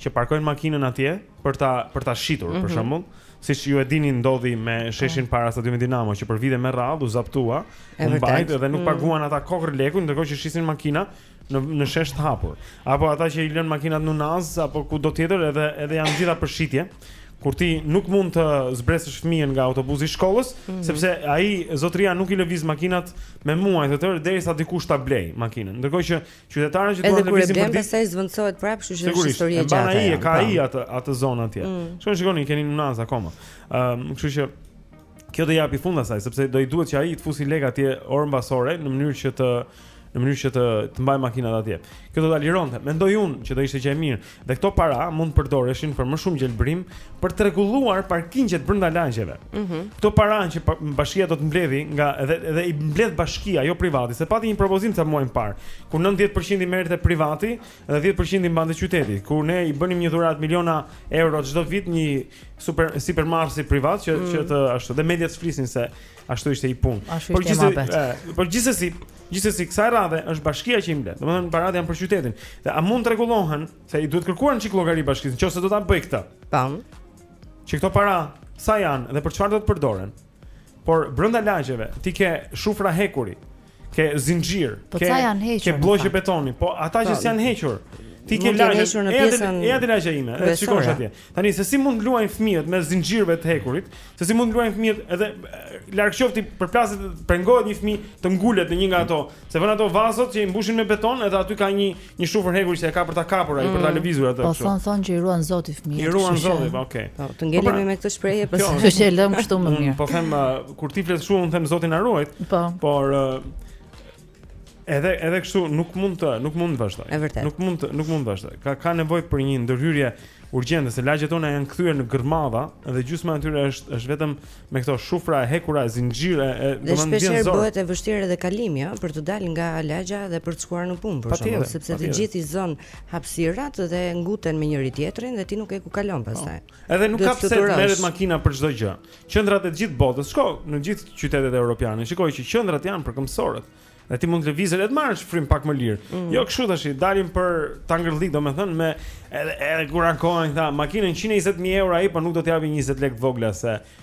Speaker 2: që parkojnë makinën atje për ta për ta shitur, mm -hmm. për
Speaker 1: mhm.
Speaker 2: shembull Siç ju e dini ndodhi me sheshin para stadiumit Dinamo që për vite me radhë u zaptua, u mbajt dhe nuk
Speaker 1: mm.
Speaker 2: paguan ata kokërr leku ndërkohë që shisin makina në në shesh të hapur. Apo ata që i lënë makinat në Unazë apo kudo tjetër edhe edhe janë të gjitha për shitje. Kur ti nuk mund të zbresësh fëmijën nga autobusi i shkollës,
Speaker 1: mm -hmm.
Speaker 2: sepse ai zotëria nuk i lëviz makinat me muaj të tërë derisa dikush ta blejë makinën. Ndërkohë që Qytetarët që duan
Speaker 1: të vizitojnë.
Speaker 2: Edhe
Speaker 1: kur
Speaker 2: e blen
Speaker 1: pastaj zëvendësohet prapë, kështu që është histori
Speaker 2: e
Speaker 1: gjatë.
Speaker 2: Ai e ka ai po. atë atë zonë atje.
Speaker 1: Mm.
Speaker 2: Shkoni shikoni, keni Unazën akoma. Ëm, um, kështu që kjo do i japi fund asaj, sepse do i duhet që ai të fusi lekë atje orë mbas ore në mënyrë që të në mënyrë që të të mbajë makinat atje. Kjo do ta lironte. Mendoj unë që do ishte gjë e mirë. Dhe këto para mund të përdoreshin për më shumë gjelbërim për të rregulluar parkingjet brenda lagjeve.
Speaker 1: Ëh. Mm -hmm.
Speaker 2: Këto para që bashkia do të mbledhi nga edhe edhe i mbledh bashkia, jo privati, se pati një propozim ca muaj më parë, ku 90% i merrte privati dhe 10% i mbante qyteti. Ku ne i bënim një dhuratë miliona euro çdo vit një super sipërmarrësi privat që
Speaker 1: mm.
Speaker 2: që të ashtu dhe mediat flisin se ashtu ishte i punë. Por
Speaker 3: gjithsesi,
Speaker 2: eh, por gjithsesi Gjithsesi kësaj radhe është bashkia që i mbledh. Domethënë paratë janë për qytetin. Dhe a mund të rregullohen se i duhet kërkuar një çik llogari bashkisë nëse do ta bëjë këtë?
Speaker 1: Tam.
Speaker 2: Që këto para sa janë dhe për çfarë do të përdoren? Por brenda lagjeve ti ke shufra hekuri, ke zinxhir,
Speaker 3: po
Speaker 2: ke ke blloqe betoni, po ata që
Speaker 1: po,
Speaker 2: s'janë hequr. Ti ke lagje
Speaker 1: në pjesën
Speaker 2: e te lagjja ime. Shikosh atje. Tani se si mund të luajnë fëmijët mes zinxhirëve të hekurit, se si mund të luajnë fëmijët edhe larg qoftë përplaset pengohet një fëmijë të ngulet në një nga ato, se vënë ato vazot që i mbushin me beton edhe aty ka një një shufër hekuri që e ka për ta kapur ai mm. për ta
Speaker 1: mm.
Speaker 2: lëvizur atë.
Speaker 3: Po thon thon që i ruan Zoti fëmijët.
Speaker 2: I ruan Zoti, po okay.
Speaker 1: Po të ngelemi po, pra, me këtë shprehje pas
Speaker 3: se është e lëm kështu më mirë.
Speaker 2: Po them uh, kur ti flet shumë, them Zoti na ruajt.
Speaker 3: Po.
Speaker 2: Por uh, Edhe edhe kështu nuk mund të nuk mund të vazhdoj. Nuk mund të nuk mund të vazhdoj. Ka ka nevojë për një ndërhyrje urgjente se lagjet tona janë kthyer në gërmadha dhe gjysma e tyre është është vetëm me këto shufra e hekura zinxhire e domethënë vjen zor.
Speaker 1: Dhe shpeshherë bëhet e vështirë edhe kalimi, ëh, për të dalë nga lagja dhe për të shkuar në punë për shembull sepse të gjithë i zënë hapësirat dhe nguten me njëri tjetrin dhe ti nuk ke ku kalon pastaj. Po.
Speaker 2: Edhe nuk ka pse të merret makina për çdo gjë. Qendrat e gjithë botës, shko në gjithë qytetet europiane, shikoji që qendrat janë për këmbësorët. Dhe ti mund të lëvizësh edhe të marrësh frymë pak më lirë.
Speaker 1: Mm.
Speaker 2: Jo kështu tash, dalim për tangërlli, domethënë me edhe edhe kur ankohen këta makinën 120000 euro ai po nuk do të japi 20 lekë të vogla se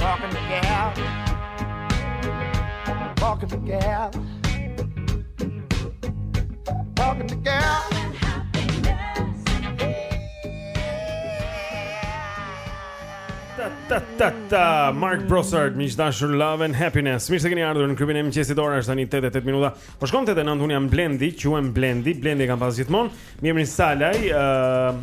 Speaker 10: Walking the gap. Walking the gap. Walking the gap.
Speaker 2: ta ta ta Marc Broussard miq të dashur love and happiness mirë se keni ardhur në klubin e mëngjesit ora është tani 8:08 minuta po shkon 8:09 unë jam Blendi quhem Blendi Blendi
Speaker 1: e kam
Speaker 2: pas gjithmonë mbiemrin
Speaker 1: Salaj
Speaker 2: uh,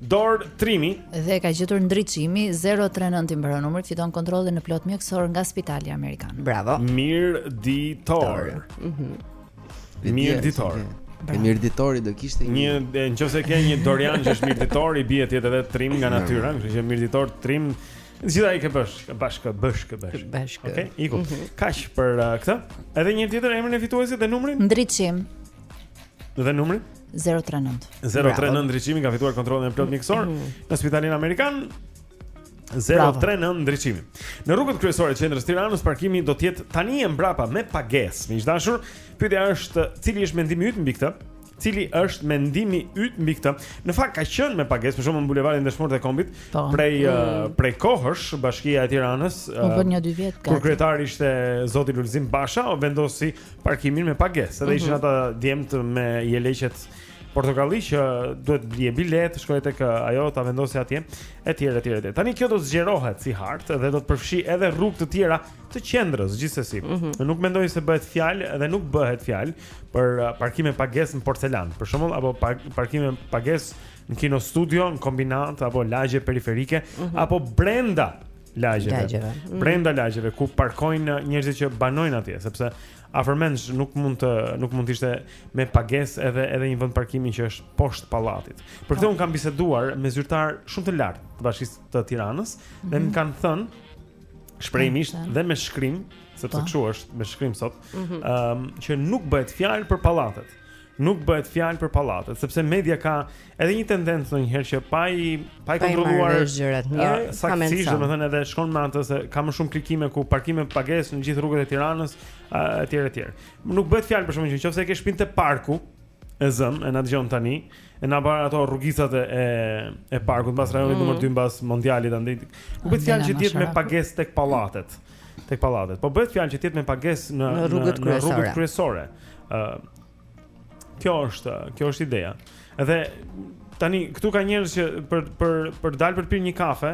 Speaker 2: Dor trimi
Speaker 3: dhe ka gjetur Ndriçimi 039 i mbaron numri fiton kontrollin e plotë mjekësor nga Spitali Amerikan.
Speaker 1: Bravo.
Speaker 2: Mirditor. Mhm.
Speaker 9: Mm Mirditor. Për mirditorin do kishte
Speaker 2: një një nëse ke një Dorian që është mirditor i bie të jetë edhe trim nga natyra, kështu që mirditor trim Gjithë ai ke bësh, ke bash, ke bësh, ke bësh. Okej, okay, iku.
Speaker 1: Mm -hmm.
Speaker 2: Kaq për uh, këtë? Edhe një herë emrin e fituesit dhe numrin?
Speaker 3: Ndriçim.
Speaker 2: Dhe numrin?
Speaker 3: 039.
Speaker 2: 039 Ndriçimi ka fituar kontrollin e plotë mjekësor mhm. në Spitalin Amerikan. 039 Ndriçimi. Në rrugët kryesore të qendrës së Tiranës parkimi do të jetë tani e mbrapa me pagesë. Miq të dashur, pyetja është cili është mendimi yt mbi këtë? Cili është mendimi yt mbi këtë? Në fakt ka qenë me pagesë, për shembull në bulevardin Dëshmorët e Kombit,
Speaker 3: po.
Speaker 2: prej
Speaker 1: mm.
Speaker 2: uh, prej kohësh Bashkia e Tiranës,
Speaker 3: uh, po po nja dy vjet
Speaker 2: ka.
Speaker 3: Kur
Speaker 2: kryetar ishte zoti Lulzim Basha, vendosi parkimin me pagesë. Edhe ishin
Speaker 3: mm -hmm.
Speaker 2: ata djemtë me jeleqet portokalli që duhet të blije biletë, shkoje tek uh, ajo ta vendoste atje, etj, etj, etj. Tani kjo do të zgjerohet si hartë dhe do të përfshi edhe rrugë të tjera të qendrës gjithsesi.
Speaker 1: Mm -hmm.
Speaker 2: Nuk mendoj se bëhet fjalë dhe nuk bëhet fjalë për uh, parkim me pagesë në Porcelan, për shembull, apo parkim me pagesë në Kinostudio, në Kombinat apo lagje periferike
Speaker 1: mm -hmm.
Speaker 2: apo brenda lagjeve.
Speaker 1: lagjeve. Mm.
Speaker 2: Brenda lagjeve ku parkojnë njerëzit që banojnë atje, sepse afërmendsh nuk mund të nuk mund të ishte me pagesë edhe edhe një vend parkimi që është poshtë pallatit. Për këtë po. unë kam biseduar me zyrtarë shumë të lartë të bashkisë të Tiranës mm
Speaker 3: -hmm.
Speaker 2: dhe më kanë thënë shprehimisht
Speaker 3: po, po.
Speaker 2: dhe me shkrim, sepse kështu është me shkrim sot, mhm. ëm
Speaker 1: mm -hmm.
Speaker 2: um, që nuk bëhet fjalë për pallatet. nuk bëhet fjalë për pallatet, sepse media ka edhe një tendencë ndonjëherë që pa i pa i kontrolluar
Speaker 1: gjërat mirë, uh,
Speaker 2: saktësisht, domethënë edhe shkon me atë se ka më shumë klikime ku parkime pa pagesë në gjithë rrugët e Tiranës, etj uh, etj. Nuk bëhet fjalë për shkakun që nëse e ke shpinë te parku e zëm, e na dëgjon tani, e na bën ato rrugicat e e parkut mbas rajonit
Speaker 1: mm.
Speaker 2: numër 2 mbas mondialit andaj. Nuk bëhet fjalë që të jetë me pagesë tek pallatet. tek pallatet. Po bëhet fjalë që të jetë me pagesë në
Speaker 1: në rrugët kryesore.
Speaker 2: kryesore. Ë uh, Kjo është, kjo është ideja. Dhe tani këtu ka njerëz që për për për dalë për të pirë një kafe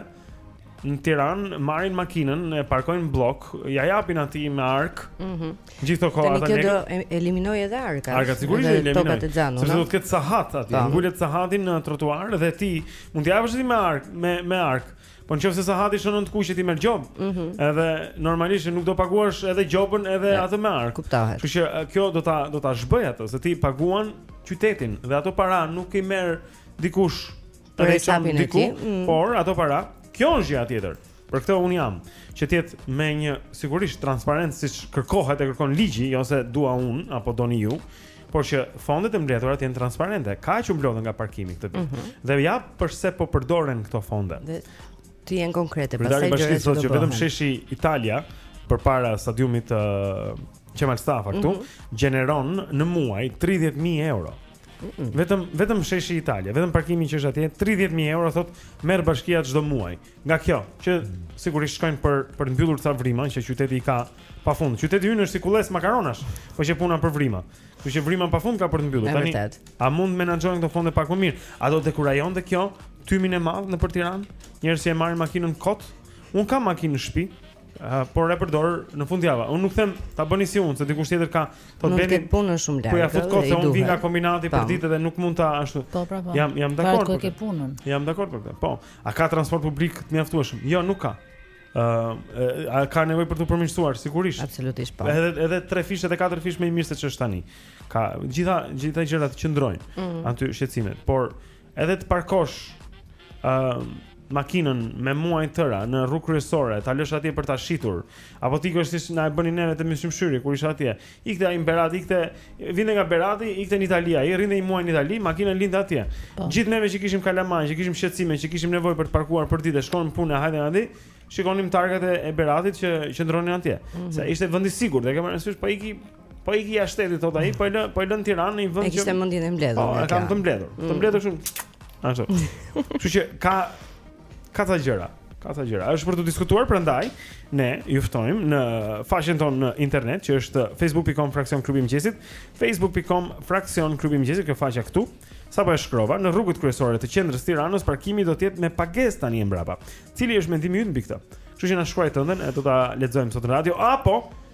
Speaker 2: në Tiranë, marrin makinën, e parkojnë blok, ja japin atij me arkë.
Speaker 1: Mhm.
Speaker 2: Mm Gjithë ato kohë ata ne.
Speaker 1: Kjo do eliminojë edhe arkat.
Speaker 2: Arkat sigurisht
Speaker 1: do
Speaker 2: eliminojë.
Speaker 1: Tokat e xhanut.
Speaker 2: Sepse do të ketë sahat aty. Ngulet sahati në trotuar dhe ti mund t'i japësh atij me arkë, me me arkë. Po në qoftë se sahati shënon të kuqe ti merr gjobë.
Speaker 1: Mm -hmm.
Speaker 2: Edhe normalisht nuk do paguash edhe gjobën edhe atë me arkë.
Speaker 1: Kuptohet.
Speaker 2: Kështu që kjo do ta do ta zhbëjë atë, se ti paguan qytetin dhe ato para nuk i merr dikush
Speaker 1: për hesabin e tij, mm.
Speaker 2: por ato para, kjo është gjëja tjetër. Për këto unë jam që të jetë me një, sigurisht, transparent siç kërkohet e kërkon ligji, jo se dua unë apo doni ju, por që fondet e mbledhura të jenë transparente. Kaq u mblodhën nga parkimi këtë vit.
Speaker 1: Mm -hmm.
Speaker 2: Dhe ja përse po përdoren këto fonde.
Speaker 1: Dhe të jenë konkrete, pastaj
Speaker 2: gjëra
Speaker 1: që,
Speaker 2: që vetëm sheshi Italia përpara stadiumit të uh, Qemal Stafa këtu
Speaker 1: mm -hmm.
Speaker 2: gjeneron në muaj 30000 euro. Mm -hmm. Vetëm vetëm sheshi Italia, vetëm parkimi që është atje 30000 euro thotë merr bashkia çdo muaj. Nga kjo, që sigurisht shkojnë për për të mbyllur ca vrima që qyteti i ka pafund. Qyteti ynë është si kullesë makaronash, po qe puna për vrima. Kështu që vrima pafund ka për të mbyllur.
Speaker 1: Tani,
Speaker 2: a mund të menaxhohen këto fonde pak më mirë? A do të dekurajojë dhe kjo tymin e madh nëpër Tiranë? Njerëz që e marrin makinën kot. Unë kam makinë në shtëpi, uh, por e përdor në fundjava. Unë nuk them ta bëni si unë, se dikush tjetër ka,
Speaker 1: po të themi, punën shumë larg.
Speaker 2: Po ja fut kot se unë vij nga kombinati për ditë dhe nuk mund ta ashtu.
Speaker 3: Po, pra, po.
Speaker 2: Jam jam dakord.
Speaker 3: Po ku e ke punën.
Speaker 2: Jam dakord për këtë. Po. A ka transport publik të mjaftueshëm? Jo, nuk ka. Ë, uh, a ka nevojë për t'u përmirësuar sigurisht?
Speaker 1: Absolutisht po.
Speaker 2: Edhe edhe tre fish edhe katër fish më i mirë se ç'është tani. Ka gjitha gjitha gjërat qëndrojnë
Speaker 1: mm -hmm.
Speaker 2: aty shqetësimet, por edhe të parkosh ë uh, makinën me muaj të tëra në rrugë kryesore, ta lësh atje për ta shitur, apo ti, siç na e bënin neve te Myslym Shyri kur isha atje. Ikte ai në Berat, ikte, vinte nga Berati, ikte në Itali, ai rrinte një muaj në Itali, makinën e linte atje.
Speaker 3: Po.
Speaker 2: Gjithë neve që kishim kalamaj, që kishim shqetësime, që kishim nevojë për të parkuar për ditë, shkonim në punë, hajde nga dita, shikonim targat e, e Beratit që qëndronin atje.
Speaker 1: Mm -hmm.
Speaker 2: Se ishte vend i sigurt, e ke parasysh, po iki Po iki jashtë shtetit thotë ai, po e lë, po e lë në Tiranë në një vend
Speaker 1: që kishte mendjen e mbledhur.
Speaker 2: Po, e kam të mbledhur. Të
Speaker 1: mm.
Speaker 2: mbledhur shumë. Ashtu. Kështu që ka Ka ca gjëra, ka ca gjëra. Është për t'u diskutuar prandaj ne ju ftojmë në faqen tonë në internet që është facebook.com fraksion klubi i mëngjesit, facebook.com fraksion klubi i mëngjesit, kjo faqja këtu. Sapo e shkrova, në rrugët kryesore të qendrës së Tiranës parkimi do të jetë me pagesë tani e mbrapa. Cili është mendimi yt mbi këtë? Kështu që na shkruaj tënden e do ta lexojmë sot në radio apo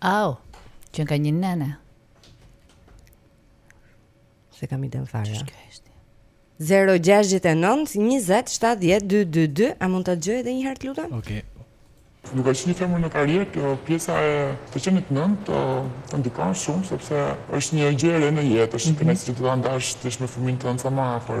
Speaker 3: Au, qënka një nënë.
Speaker 1: S'e kam idenë fare. Ç'është kjo është? 0-6-9-27-12-2 A mund ta dëgjoj dhe një herë të lutem?
Speaker 11: Ok
Speaker 12: Duke qenë një femër në karrierë, kjo pjesa e të qenit nënë të, të ndikon shumë, sepse është një gjë e re në jetë, është mm -hmm. kënaqësi që të ta ndash të jesh me fëmijën tënd sa ma afër.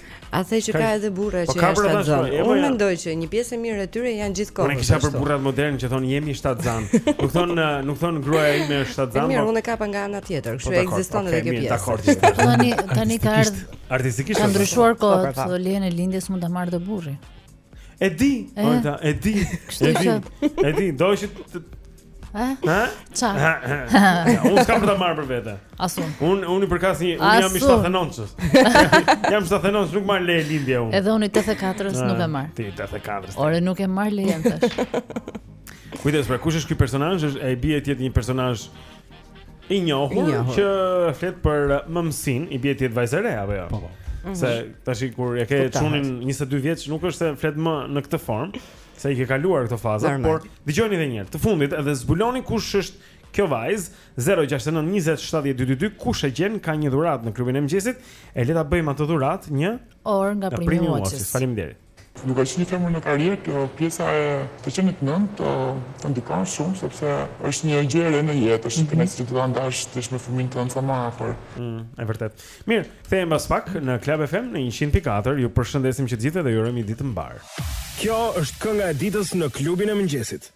Speaker 1: A the që
Speaker 2: ka
Speaker 1: edhe burra
Speaker 2: po
Speaker 1: që janë
Speaker 2: shtatzënë. Po
Speaker 1: Unë mendoj që një pjesë e mirë e tyre janë gjithë kohës.
Speaker 2: Unë e kisha për burrat modernë që thonë jemi shtatzënë. Nuk thonë nuk thonë gruaja ime është shtatzënë.
Speaker 1: Mirë,
Speaker 2: po-
Speaker 1: unë e kapa nga ana tjetër, kështu
Speaker 2: po
Speaker 1: ekziston edhe kjo pjesë.
Speaker 2: Dakord.
Speaker 3: Tani tani ka ardhur
Speaker 2: artistikisht. Kanë
Speaker 3: ndryshuar
Speaker 2: po,
Speaker 3: kohët, lejen e lindjes mund ta marrë dhe burri.
Speaker 2: E di, Olta, e di.
Speaker 3: Kështu që.
Speaker 2: E di, do të
Speaker 3: ishit
Speaker 2: Ha? Ça? Unë s'kam për ta marrë për vete.
Speaker 3: Asun.
Speaker 2: Unë unë i përkas një, unë jam i shtatëdhjetenëntës. jam shtatëdhjetenëntës, nuk marr leje lindje unë.
Speaker 3: Edhe unë i 84-s nuk e marr.
Speaker 2: Ti 84-s.
Speaker 3: Ore nuk e marr lejen tash.
Speaker 2: Kujtesë, pra kush është ky personazh? E i bie të jetë një personazh i njohur që flet për mëmësinë i bie të jetë vajzë e re apo jo. Po, po.
Speaker 1: Mhm.
Speaker 2: Se tash kur e ke çunin 22 vjeç nuk është se flet më në këtë formë, se i ke kaluar këto faza, por dëgjojeni edhe një herë. Të fundit edhe zbuloni kush është kjo vajzë 069 20 70 222 kush e gjen ka një dhuratë në klubin e mëngjesit e le ta bëjmë atë dhuratë një
Speaker 3: orë nga
Speaker 2: Premium
Speaker 3: Watches
Speaker 2: faleminderit
Speaker 12: Duke qenë një femër në karrierë, kjo pjesa e të qenit nënë të, të ndikon shumë, sepse është një gjë e re në jetë, është një mhm. kënaqësi të ta ndash të jesh me fëmijën tënd sa më afër.
Speaker 2: Mm, e vërtetë. Mirë, kthehemi pas pak në Club FM në 100.4. Ju përshëndesim që të gjithëve dhe ju urojmë një ditë të mbarë.
Speaker 5: Kjo është kënga e ditës në klubin e mëngjesit.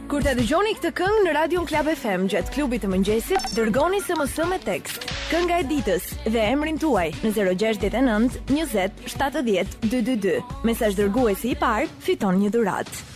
Speaker 13: Kur ta dëgjoni këtë këngë në Radion Club FM gjatë klubit të mëngjesit, dërgoni SMS me tekst. Kënga e ditës dhe emrin tuaj në 069 20 70 222. Mesazh dërguesi i parë fiton një dhuratë.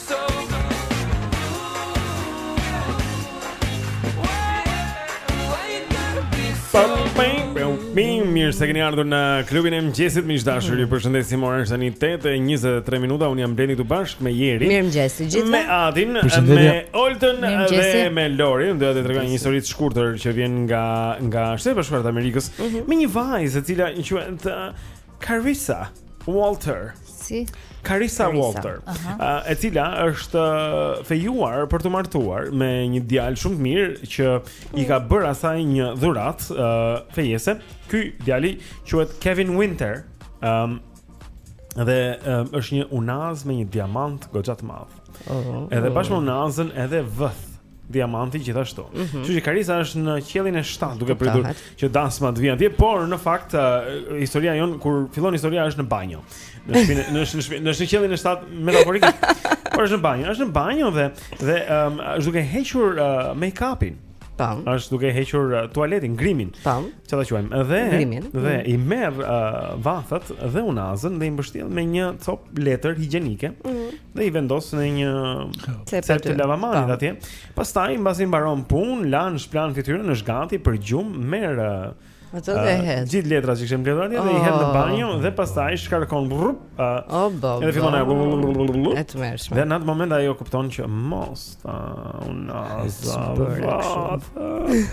Speaker 2: Mirë se keni ardhur në klubin e mëngjesit miq të dashur. Ju përshëndesim ora është tani 8:23 minuta. Unë jam Blendi këtu bashkë me Jeri.
Speaker 1: Mirë mëngjes të gjithëve.
Speaker 2: Me Adin, me Oltën dhe me Lorin. Unë doja t'ju tregoj një histori të shkurtër që vjen nga nga Shtetet e Bashkuara të Amerikës,
Speaker 1: mhm.
Speaker 2: me një vajzë e cila quhet uh, Carissa Walter.
Speaker 3: Si?
Speaker 2: Carissa Walter,
Speaker 3: uh -huh.
Speaker 2: uh, e cila është fejuar për t'u martuar me një djalë shumë të mirë që i ka bërë asaj një dhuratë uh, fejese. Ky djali quhet Kevin Winter. Ëm um, dhe um, është një unazë me një diamant goxha të madh.
Speaker 1: Uh -huh.
Speaker 2: Edhe bashkë me unazën edhe vathë. Diamanti gjithashtu.
Speaker 1: Mm
Speaker 2: -hmm. Që Karisa është në qiellin e 7 duke pritur që dasma të vijë atje, por në fakt uh, historia jonë kur fillon historia është në banjo. Në shpinë në shpinë në qiellin e 7 metaforikisht. Por është në banjo, është në banjo dhe dhe um, është duke hequr uh, make-upin. Tam. Është duke hequr uh, tualetin, grimin.
Speaker 1: Tam.
Speaker 2: Çfarë ta quajmë? Dhe
Speaker 1: Grimin.
Speaker 2: dhe i merr uh, vathët dhe unazën dhe i mbështjell me një copë letër higjienike
Speaker 1: mm.
Speaker 2: dhe i vendos në një
Speaker 1: cep
Speaker 2: të lavamanit
Speaker 1: po.
Speaker 2: atje. Pastaj mbasi mbaron punë, lan shpëlan fytyrën, është gati për gjumë, merr uh,
Speaker 1: Ato dhe
Speaker 2: i
Speaker 1: hedh.
Speaker 2: Gjithë letrat që kishte mbledhur atje dhe i hedh në
Speaker 1: oh.
Speaker 2: banjo dhe pastaj shkarkon rrup Ë,
Speaker 1: O bo.
Speaker 2: Edhe fillon ajo,
Speaker 1: bo, bo, bo, bo, bo, bo. E tmerrshme.
Speaker 2: dhe në atë moment ajo kupton që mos ta unaza.
Speaker 1: S'bëre kështu.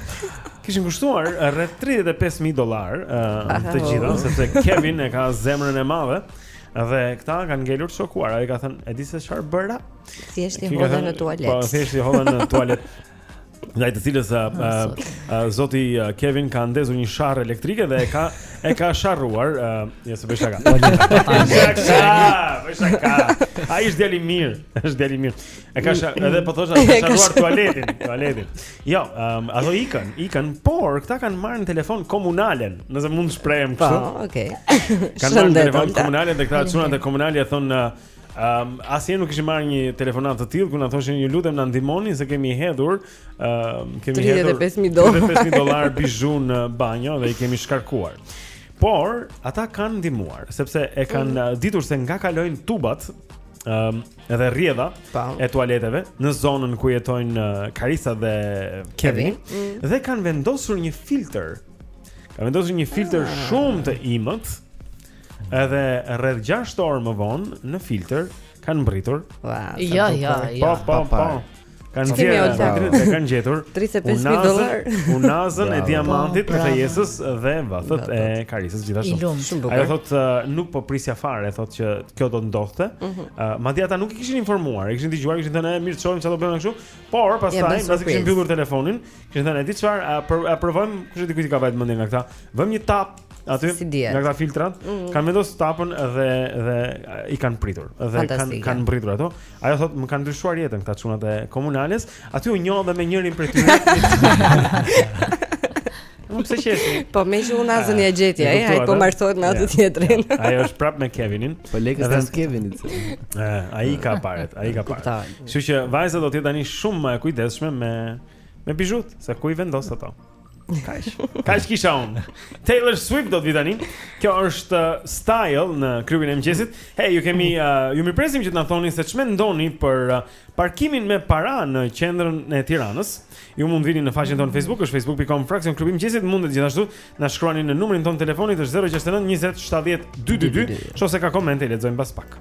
Speaker 2: Kishin kushtuar eh, rreth 35000 dollarë
Speaker 1: ë,
Speaker 2: të Au.
Speaker 1: gjitha,
Speaker 2: sepse Kevin e ka zemrën e madhe. Dhe këta kanë ngelur të shokuar. Ajo ka thënë, "E di se çfarë bëra?"
Speaker 1: Thjesht i
Speaker 2: Ky ka
Speaker 1: hodhe
Speaker 2: thënë,
Speaker 1: në tualet.
Speaker 2: Po, thjesht i hodhe në tualet. ndaj të cilës uh, uh, zoti uh, Kevin ka ndezur një sharrë elektrike dhe e ka e ka sharruar, uh, jo se bëj shaka. Bëj shaka. Ai është djalë i mirë, është djalë i mirë. E ka sharruar, edhe po thosha, ka sharruar tualetin, tualetin. Jo, um, ato ikën, ikën, por këta kanë marrë në telefon komunalen, nëse mund të shprehem kështu.
Speaker 1: Po, okay.
Speaker 2: Kanë marrë në telefon komunalen dhe këta çunat e komunales thonë uh, Um, Asnjëherë nuk kishim marrë një telefonatë të tillë ku na thoshin ju lutem na ndihmoni se kemi hedhur um, kemi 35 hedhur
Speaker 1: 35000 dollarë
Speaker 2: 35000 dollarë bizhu në banjo dhe i kemi shkarkuar. Por ata kanë ndihmuar sepse e kanë
Speaker 1: mm.
Speaker 2: ditur se nga kalojnë tubat um, edhe rrjedha e tualeteve në zonën ku jetojnë uh, Karisa dhe Kevin
Speaker 1: mm.
Speaker 2: dhe kanë vendosur një filtër. Kanë vendosur një filtër
Speaker 1: ah.
Speaker 2: shumë të imët Edhe rreth 6 orë më vonë në filtër kanë mbërritur.
Speaker 1: Jo,
Speaker 3: jo, jo.
Speaker 2: Po, po, po. Kanë gjetur, kanë kanë gjetur
Speaker 1: 35000 dollarë.
Speaker 2: Unazën e diamantit të fejesës dhe vathët e Karisës gjithashtu. Ajo thotë uh, nuk po prisja fare, thotë që kjo do të ndodhte.
Speaker 1: Mhm.
Speaker 2: Uh, madje ata nuk i kishin informuar, i kishin dëgjuar, kishin thënë mirë të shohim çfarë do bëjmë kështu. Por pastaj, pasi kishin mbyllur telefonin, kishin thënë e di çfarë, a provojmë kush e di kujt i ka vajt mendja nga këta. Vëmë një tap aty
Speaker 1: te një
Speaker 2: nga këta filtrat,
Speaker 1: mm -hmm.
Speaker 2: kanë vendosur tapën dhe dhe i kanë pritur. Dhe kanë kanë mbritur ato. Ajo thotë, "Më kanë ndryshuar jetën këta çunat e komunales." Aty u njoh dhe me njërin prej tyre. Pse qeshni?
Speaker 1: Po me që unë asë një
Speaker 2: ah,
Speaker 1: gjetje, e,
Speaker 2: hajtë
Speaker 1: po martohet me atë tjetrin.
Speaker 2: Ajo është prapë me Kevinin.
Speaker 9: Po lekës
Speaker 2: të
Speaker 9: nësë Kevinit.
Speaker 2: Eh, ai ka paret, ai ka paret. Kështu që vajza do të jetë tani shumë më e kujdesshme me, me bizhutë, se ku i vendos ato. Kaq. Kaq kisha unë. Taylor Swift do të vijë tani. Kjo është uh, Style në klubin e mëngjesit. Hey, ju kemi uh, ju mirëpresim që të na thoni se ç'mendoni për uh, parkimin me para në qendrën e Tiranës. Ju mund të vini në faqen tonë Facebook, është facebook.com fraksion klubi i mëngjesit, mundet gjithashtu të na shkruani në numrin tonë të telefonit është 069 20 70 222. Nëse ka komente, i lexojmë pas pak.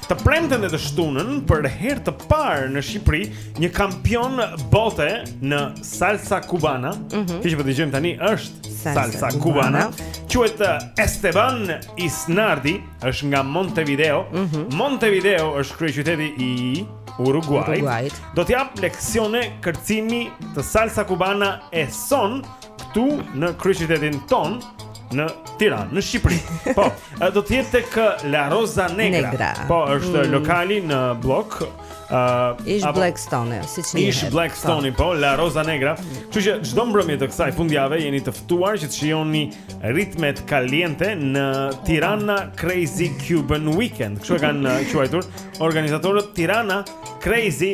Speaker 2: Të premten dhe të shtunën për herë të parë në Shqipëri një kampion bote në salsa cubana.
Speaker 1: Mm -hmm.
Speaker 2: Kjo që po dëgjojmë tani është
Speaker 1: salsa,
Speaker 2: salsa
Speaker 1: cubana.
Speaker 2: Quhet uh, Esteban Isnardi, është nga Montevideo. Mm -hmm. Montevideo është kryeqyteti i Uruguait.
Speaker 1: Uruguait.
Speaker 2: Do të japë leksione kërcimi të salsa cubana e son këtu në kryeqytetin tonë në Tiranë, në Shqipëri. Po, do të jetë tek La Rosa Negra.
Speaker 1: Negra.
Speaker 2: Po, është
Speaker 1: mm.
Speaker 2: lokali në bllok. Uh,
Speaker 1: ish
Speaker 2: apo,
Speaker 1: Blackstone, siç njihet
Speaker 2: Ish Blackstone, po, po La Rosa Negra Kështu që çdo mbrëmje të kësaj fundjave Jeni të ftuar që të shijoni ritmet kaliente Në Tirana Crazy Cuban Weekend Kështu e kanë quajtur Organizatorët Tirana Crazy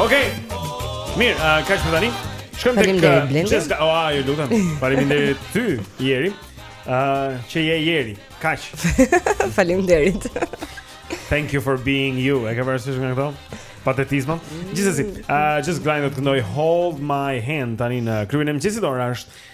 Speaker 2: Okej. Mirë, uh, ku shkojmë tani. Shkojmë tek
Speaker 1: Faleminderit,
Speaker 2: Jessica. Oh, ju lutem. Faleminderit ty, Jeri. Uh, që je Jeri. Kaq.
Speaker 1: Faleminderit.
Speaker 2: Thank you for being you. E ke parasysh nga këto? Patetizma. Gjithsesi, uh, Jess Glynne do të këndojë Hold My Hand tani në klubin e mëngjesit ora është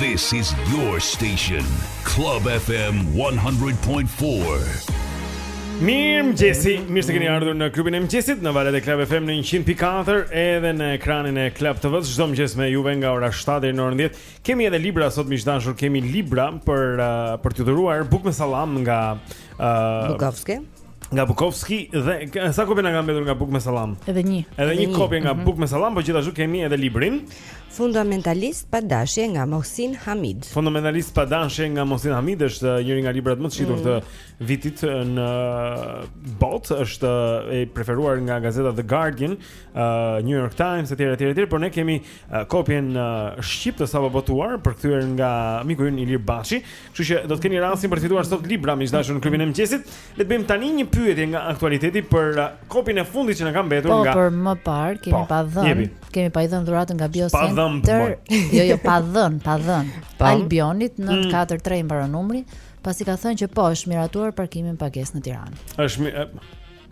Speaker 14: This is
Speaker 15: your station, Club FM 100.4.
Speaker 2: Mirëmëngjesi, mirë se keni ardhur në klubin e mëngjesit Në valët e Club FM në 100.4 Edhe në ekranin e Club TV-së Çdo mëngjes me juve nga ora 7 deri në orën 10 Kemi edhe libra, sot miq të dashur kemi libra Për, uh, për të dhuruar bukë me salam nga uh,
Speaker 1: Bukovski
Speaker 2: Nga Bukovski dhe Sa kopje na kanë mbetur nga bukë me salam
Speaker 3: Edhe një
Speaker 2: Edhe një kopje nga
Speaker 1: mm
Speaker 2: -hmm. bukë me salam Po gjithashtu kemi edhe librin
Speaker 1: Fundamentalist pa dashje nga Mohsin Hamid.
Speaker 2: Fundamentalist pa dashje nga Mohsin Hamid është uh, njëri nga librat më të shitur
Speaker 1: mm.
Speaker 2: të vitit uh, në uh, botë, është e preferuar nga gazeta The Guardian, uh, New York Times etj etj etj, por ne kemi uh, kopjen uh, shqip të sapobotuar përkthyer nga miku ynë Ilir Baçi, kështu që do të keni rastin për të fituar sot libra miq të dashur në klubin e mëngjesit. Le të bëjmë tani një pyetje nga aktualiteti për uh, kopjen e fundit që na ka mbetur
Speaker 3: po,
Speaker 2: nga.
Speaker 3: Po, për më parë kemi
Speaker 2: po,
Speaker 3: pa dhënë. Kemi pa i dhënë dhuratën nga Bio Center. Jo, jo, pa dhënë, pa dhënë. Albionit 943 mm. mbaron numri, pasi ka thënë që po është miratuar parkimi me pagesë në Tiranë.
Speaker 2: Është mi...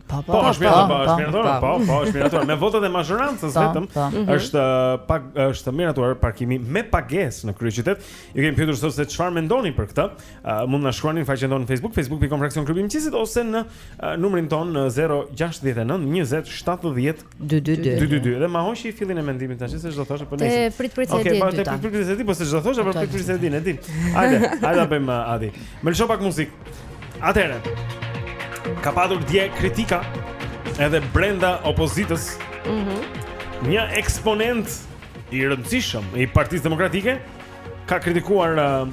Speaker 2: Po,
Speaker 3: po,
Speaker 2: po, është miratuar, po, është miratuar, po, po, është miratuar me votat e mazhorancës vetëm.
Speaker 3: Mhm.
Speaker 2: Është uh, pa është miratuar parkimi me pagesë në kryeqytet. Ju kemi pyetur sot se çfarë mendoni për këtë. Uh, mund na shkruani në faqen tonë në Facebook, facebook.com fraksion klubi i mëngjesit ose në uh, numrin tonë në 069 20 70
Speaker 1: 222.
Speaker 2: 222. Dhe ma hoqi fillin e mendimit tash se ç'do thoshe po nesër.
Speaker 3: Te prit prit se di.
Speaker 2: Okej, po te prit prit se di, po se ç'do thoshe
Speaker 3: për
Speaker 2: prit prit se di, ne di. Hajde, hajde bëjmë uh, Adi. Më lësho pak muzikë. Atëherë. Ka patur dje kritika edhe brenda opozitës.
Speaker 1: Mhm.
Speaker 2: Mm Një eksponent i rëndësishëm i Partisë Demokratike ka kritikuar uh,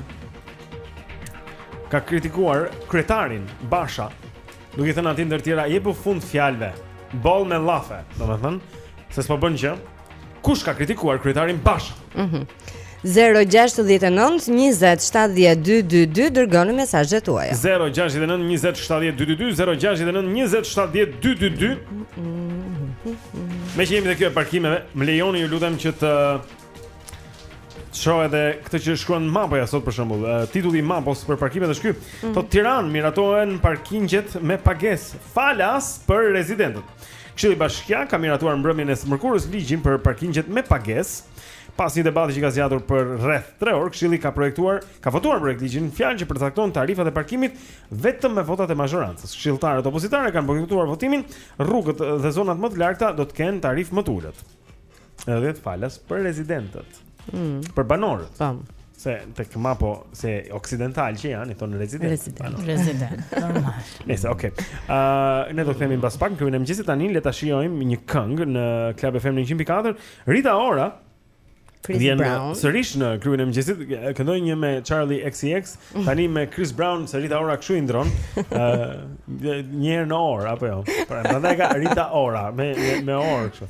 Speaker 2: ka kritikuar kryetarin Basha, duke i thënë atij ndër të tjera jepu fund fjalëve, boll me llafe, domethënë se s'po bën gjë. Kush ka kritikuar kryetarin Basha?
Speaker 1: Mhm. Mm 0-6-19-27-12-22 Dërgoni mesazhet tuaja
Speaker 2: 0-6-19-27-12-22 0-6-19-27-12-22 Meqë jemi te kjo e parkimeve Më lejoni ju lutem që të Shoh edhe këtë që shkruan Mapo-ja sot për shembull, uh, titulli i Mapos për parkimet është ky.
Speaker 1: Mm -hmm.
Speaker 2: Thotë Tiranë miratohen parkinget me pagesë falas për rezidentët. Këshilli Bashkiak ka miratuar mbrëmjen e së mërkurës ligjin për parkinget me pagesë. Pas një debati që ka zgjatur për rreth 3 orë, Këshilli ka projektuar, ka votuar projektligjin në fjalë që përcakton tarifat e parkimit vetëm me votat e mazhorancës. Këshilltarët opozitarë kanë bojkotuar votimin, rrugët dhe zonat më të largëta do të kenë tarifë më të ulët. Edhe falas për rezidentët.
Speaker 1: Mm.
Speaker 2: Për banorët.
Speaker 1: Pam.
Speaker 2: Se të këma po, se oksidentalë që janë, i thonë
Speaker 1: rezidentë.
Speaker 2: Rezidentë,
Speaker 3: rezidentë, normal.
Speaker 2: Nejse, oke. Okay. Uh, ne do të kthehemi mbas pak, në klubin e mëngjesit tani, le të shijojmë një këngë në Club FM 104. Rita Ora,
Speaker 1: Chris
Speaker 2: Vjen
Speaker 1: Brown.
Speaker 2: Sërish në klubin e mëngjesit, këndoi një me Charli XCX, e tani me Chris Brown, se Rita Ora kshu i ndrron. Ë, një herë në orë apo jo. Pra, prandaj ka Rita Ora me me orë kështu.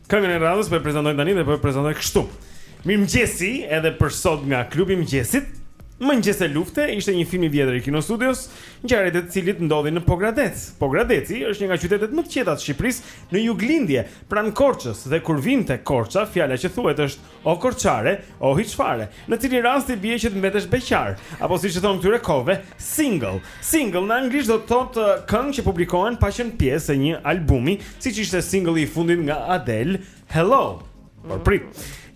Speaker 2: Këngën e radhës
Speaker 1: po e
Speaker 2: prezantoj tani dhe po e prezantoj kështu. Mirëmëngjesi edhe për sot nga klubi i mëngjesit. Mëngjese lufte ishte një film i vjetër i Kinostudios, ngjarjet e të cilit ndodhin në Pogradec. Pogradeci është një nga qytetet më të qeta të Shqipërisë në juglindje, pranë Korçës dhe kur vijmë te Korça, fjala që thuhet është O korçare, o hiçfare, në cilin rast i bie që të mbetesh beqar, apo siç i thonë këtyre kohëve, single. Single në anglisht do të thotë uh, këngë që publikohen pa qenë pjesë e një albumi, siç ishte singli i fundit nga Adele, Hello. Por prit,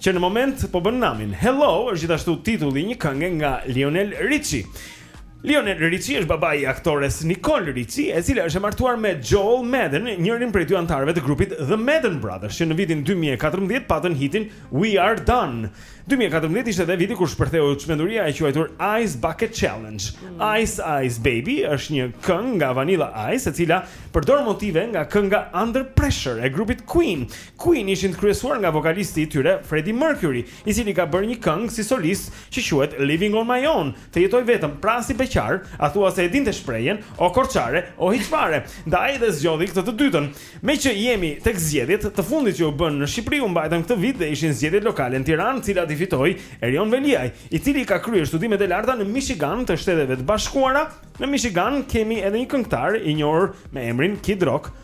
Speaker 2: që në moment po bën namin. Hello është gjithashtu titulli i një kënge nga Lionel Richie. Lionel Richie është babai i aktores Nicole Richie, e cila është e martuar me Joel Madden, njërin prej dy anëtarëve të grupit The Madden Brothers, që në vitin 2014 patën hitin We Are Done. 2014 ishte edhe viti kur shpërtheu çmenduria e quajtur Ice Bucket Challenge. Mm. Ice Ice Baby është një këngë nga Vanilla Ice, e cila përdor motive nga kënga Under Pressure e grupit Queen. Queen ishin të kryesuar nga vokalisti i tyre Freddie Mercury, i cili ka bërë një këngë si solist që quhet Living on My Own, Të jetoj vetëm, pra si beqar, a thua se e dinte shprehjen, o korçare, o hiçfare. Ndaj edhe zgjodhi këtë të dytën. Meqë jemi tek zgjedhjet, të fundit që u bënë në Shqipëri u mbajtën këtë vit dhe ishin zgjedhjet lokale në Tiranë, të cilat i fitoi Erion Veliaj, i cili ka kryer studimet e larta në Michigan të Shteteve të Bashkuara. Në Michigan kemi edhe një këngëtar i njohur me emrin Kid Rock,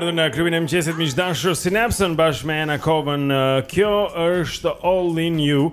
Speaker 2: ardhur në klubin e mëngjesit miq të dashur Synapson bashkë me Anna Kovën. Uh, kjo është All in You.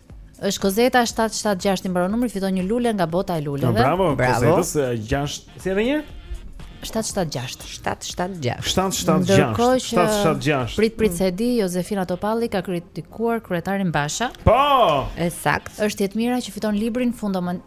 Speaker 3: Është Kozeta 776 i mbaron numri, fiton një lule nga bota e luleve.
Speaker 2: Bravo, bravo. Kozetës 6. Si edhe një?
Speaker 3: 776.
Speaker 1: 776.
Speaker 2: 776. 776.
Speaker 3: Prit prit se di Jozefina Topalli ka kritikuar kryetarin Basha.
Speaker 2: Po.
Speaker 1: E
Speaker 3: saktë. Është Jetmira që fiton librin fundament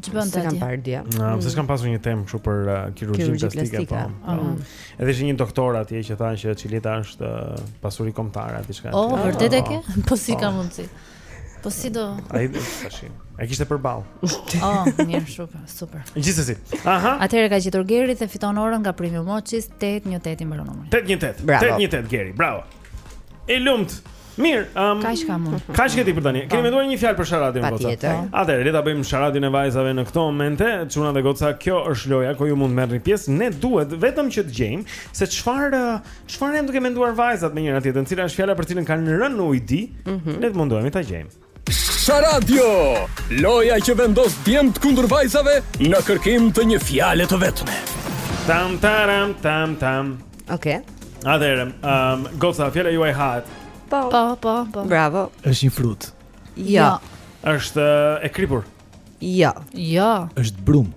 Speaker 3: Ç'bën
Speaker 1: tati?
Speaker 3: S'kam
Speaker 1: parë dia.
Speaker 2: Ëh, mm. s'kam pasur një temë kështu për uh,
Speaker 1: kirurgjinë
Speaker 2: plastike, po. po.
Speaker 3: Mm.
Speaker 2: Edhe ishte një doktor atje që tha që Çiljeta është uh, pasuri kombëtare diçka.
Speaker 3: Oh, vërtet e ke? Po si ka po. mundësi? Po si do?
Speaker 2: Ai tashi. E kishte përballë.
Speaker 3: Oh, mirë, super, super.
Speaker 2: Gjithsesi. Aha.
Speaker 3: Atëherë e ka gjetur Geri dhe fiton orën nga Premium Mochis 818 i mbaron numri.
Speaker 2: 818. 818 Geri, bravo. Të lumtë. Mirë, um,
Speaker 3: kaq kam unë.
Speaker 2: Kaq ke ti për tani. Kemi
Speaker 3: po.
Speaker 2: menduar një fjalë për sharadion goca.
Speaker 1: Patjetër.
Speaker 2: Atëherë le ta bëjmë sharadion e vajzave në këto momente. Çuna dhe goca, kjo është loja ku ju mund të merrni pjesë. Ne duhet vetëm që të gjejmë se çfarë çfarë janë duke menduar vajzat me njëra tjetrën, cila është fjala për cilën kanë rënë në ujdi. Mm -hmm. Le të mundohemi ta gjejmë.
Speaker 8: Sharadio, loja që vendos djemt kundër vajzave në kërkim të një fjale të vetme.
Speaker 2: Tam taram tam tam.
Speaker 1: Okej. Okay.
Speaker 2: Atëherë, um, goca, fjala juaj hahet.
Speaker 1: Po.
Speaker 3: po, po, po.
Speaker 1: Bravo.
Speaker 11: Është një frut.
Speaker 1: Jo.
Speaker 2: Ja. Është e kripur.
Speaker 1: Jo.
Speaker 3: Ja. Jo.
Speaker 1: Ja.
Speaker 11: Është
Speaker 1: brumë.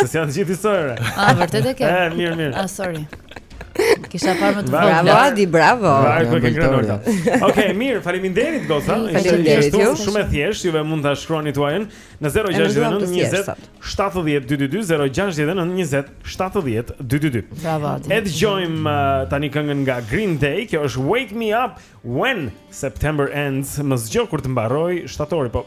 Speaker 3: Se
Speaker 2: janë gjithë historia.
Speaker 3: Ah, vërtet e ke.
Speaker 2: Eh, mirë, mirë.
Speaker 3: Ah, sorry. Kisha parë më të
Speaker 2: vogël.
Speaker 1: Bravo Adi, bravo.
Speaker 2: Okej, okay, mirë, faleminderit goca.
Speaker 1: Faleminderit.
Speaker 2: Ishte
Speaker 1: shumë
Speaker 2: shumë e thjeshtë, juve mund ta shkruani tuajën në 069 20 70 222 069 20 70 222.
Speaker 3: Bravo Adi.
Speaker 2: E dëgjojmë uh, tani këngën nga Green Day, kjo është Wake Me Up When September Ends, më zgjo kur të mbarojë shtatori, po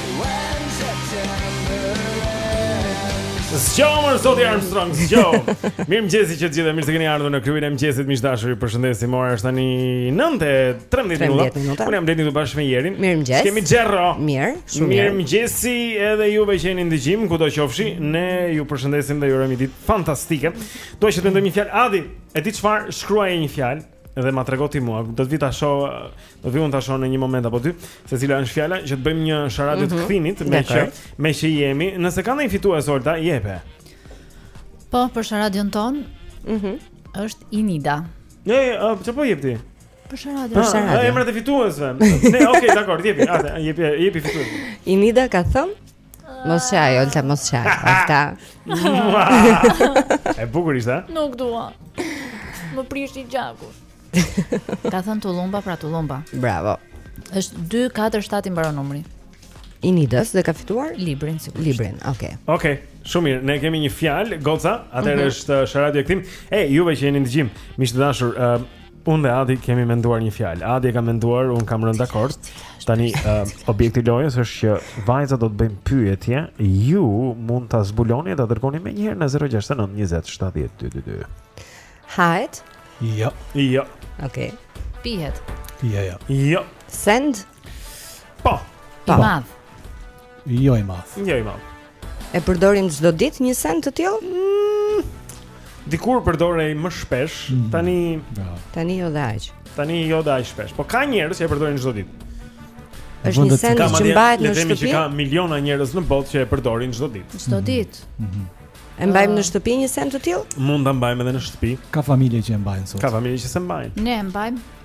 Speaker 2: Zgjohu, zoti Armstrong, zgjohu Mirëmëngjesi që të gjithë, mirë se keni ardhur në klubin e mëngjesit Miq të dashur ju përshëndesim, ora është tani 9.13 minuta
Speaker 1: minuta
Speaker 2: Unë jam Adi bashkë me Jerin
Speaker 1: Mirëmëngjes
Speaker 2: Ç'kemi Xherro
Speaker 1: Mirë, shumë mirë
Speaker 2: Mirëmëngjesi edhe juve që jeni në dëgjim, kudo qofshi Ne ju përshëndesim dhe ju urojmë një ditë fantastike Dua që të mendoj një fjalë, Adi, e di çfarë shkruaje një fjalë Edhe ma trego ti mua, do të vij ta shoh, do vij unë ta shoh në një moment apo dy, se cila është fjala që të bëjmë një sharadë
Speaker 1: mm
Speaker 2: -hmm. të mhm.
Speaker 1: kthimit
Speaker 2: meqë meqë jemi, nëse ka ndonjë fitues Olta, jepe.
Speaker 3: Po, për sharadën tonë.
Speaker 1: Mhm.
Speaker 3: Mm është Inida.
Speaker 2: Ne, çfarë po jep ti?
Speaker 3: Për sharadën.
Speaker 2: Për sharadën. Emrat e fituesve. Ne, okay, dakord, jepi, atë, jepi, jepi fitues.
Speaker 1: Inida ka thënë Mos qaj, Olta, mos qaj, Olta.
Speaker 2: e bukur ishte?
Speaker 3: Nuk dua. Më prishet gjaku. Ka thënë tullumba, pra tullumba.
Speaker 1: Bravo.
Speaker 3: Është 2, 4, 7 i mbaron numri
Speaker 1: Inidës dhe ka fituar?
Speaker 3: Librin, sigurisht.
Speaker 1: Librin, oke. Okay.
Speaker 2: Oke, okay, shumë mirë. Ne kemi një fjalë, goca, atëherë
Speaker 1: mm -hmm.
Speaker 2: është uh, sharada e kthimit. E, juve që jeni në dëgjim, miq të dashur, uh, Unë dhe Adi kemi menduar një fjalë. Adi e ka menduar, unë kam rënë dakord. Tani uh, objekti i lojës është që vajzat do të bëjnë pyetje, ju mund ta zbuloni dhe ta dërgoni menjëherë në 069 20 70 222.
Speaker 1: Hahet?
Speaker 11: Jo.
Speaker 2: Jo. Okej.
Speaker 1: Okay.
Speaker 3: Pihet.
Speaker 11: Jo, jo.
Speaker 2: Jo.
Speaker 1: Send?
Speaker 2: Po.
Speaker 3: I po. madh.
Speaker 11: Jo i madh.
Speaker 2: Jo i madh.
Speaker 1: E përdorim çdo ditë një send të tillë?
Speaker 2: Mm, dikur përdorej më shpesh, mm. tani Bravo.
Speaker 1: tani jo dhe aq.
Speaker 2: Tani jo dhe aq shpesh, po ka njerëz që e përdorin çdo ditë.
Speaker 1: Është një send që mbahet në shtëpi.
Speaker 2: Le të themi që ka miliona njerëz në botë që e përdorin çdo ditë.
Speaker 3: Çdo mhm. ditë. Mm -hmm.
Speaker 1: E mbajmë në shtëpi një send të tillë?
Speaker 2: Mund ta mbajmë edhe në shtëpi.
Speaker 11: Ka familje që e mbajnë sot.
Speaker 2: Ka familje që s'e mbajnë.
Speaker 3: Ne e mbajmë.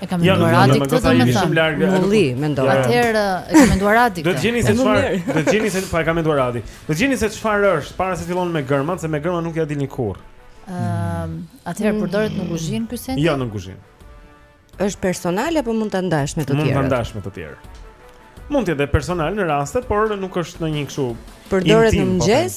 Speaker 2: E kam
Speaker 3: menduar Adi këtë
Speaker 2: domethënë.
Speaker 3: Jeni
Speaker 2: shumë larg.
Speaker 1: Mulli, mendoj.
Speaker 3: Atëherë e ka menduar Adi.
Speaker 2: Do të gjeni se çfarë, do të gjeni se po e ka menduar Adi. Do të gjeni se çfarë është para se filloni me gërmat, se me gërma nuk ia dilni kurrë.
Speaker 3: Ëm, ehm, atëherë përdoret në kuzhinë ky send?
Speaker 2: Jo, në kuzhinë.
Speaker 1: Është personal apo mund ta ndash me të tjerë?
Speaker 2: Mund ta ndash me të tjerë. Mund të jetë personal në raste, por nuk është ndonjë kështu.
Speaker 1: Përdoret në
Speaker 2: po
Speaker 1: mëngjes?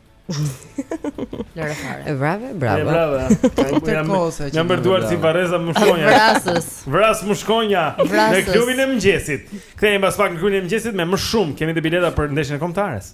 Speaker 3: Lëre fare.
Speaker 1: E bravo, bravo.
Speaker 2: Bravo. Jam betuar si vrasëse mushkonjash.
Speaker 3: Vrasës.
Speaker 2: Vras mushkonja në klubin e mëngjesit. Kthehemi pas pak në klubin e mëngjesit me më shumë. Kemi dhe bileta për ndeshjen e kombëtares.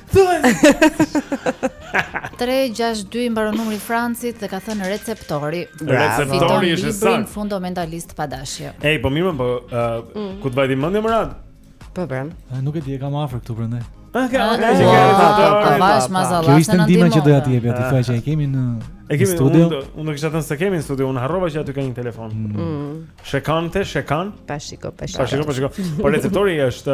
Speaker 3: 362 i mbaron numri Francit dhe ka thënë receptori.
Speaker 2: Receptori është
Speaker 3: sa?
Speaker 2: Li
Speaker 3: bën fund mentalist pa dashje.
Speaker 2: Ej, po mirë, po uh,
Speaker 3: mm.
Speaker 2: ku të vajti mendja more?
Speaker 1: Po
Speaker 11: bra. Nuk e di, e kam afër këtu prandaj.
Speaker 3: Ah, ka,
Speaker 2: ka,
Speaker 3: ka, ka,
Speaker 2: ka, bash
Speaker 3: mazallat.
Speaker 11: Kjo ishte ndihma që doja t'i jepja, ti thua që e kemi në
Speaker 2: e kemi,
Speaker 11: studio.
Speaker 2: Unë, unë nuk kisha thënë se kemi në studio, unë harrova që aty ka një telefon.
Speaker 1: Mm.
Speaker 2: mm. Shikon ti, shikon.
Speaker 1: Pa shiko, pa shiko.
Speaker 2: Pa shiko, pa shiko. Po receptori është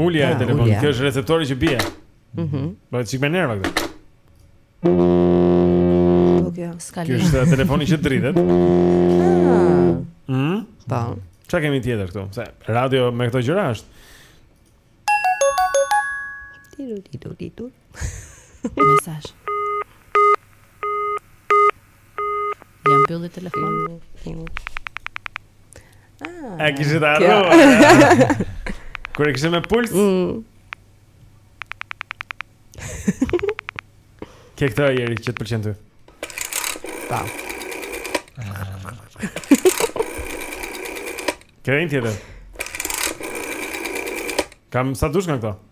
Speaker 2: Ulja e telefonit, kjo është receptori që bie.
Speaker 1: Mhm.
Speaker 2: Mm Bëhet çik me nerva
Speaker 1: këtu. Kjo
Speaker 3: s'ka lidhje.
Speaker 2: Ky është telefoni që dridhet.
Speaker 1: Ah.
Speaker 2: Mhm.
Speaker 1: Po.
Speaker 2: Çka kemi tjetër këtu? Se radio me këto gjëra është.
Speaker 1: Tiru tiru tiru.
Speaker 3: Mesazh. Ja mbylli telefonin.
Speaker 1: Ah.
Speaker 2: A e
Speaker 1: kishe
Speaker 2: harru? Kur e kishe me puls?
Speaker 1: Mm.
Speaker 2: Ke këtë tjetrin që të pëlqen ty?
Speaker 1: Pa.
Speaker 2: Ke dhe një tjetër? Kam sa dush nga
Speaker 1: këta?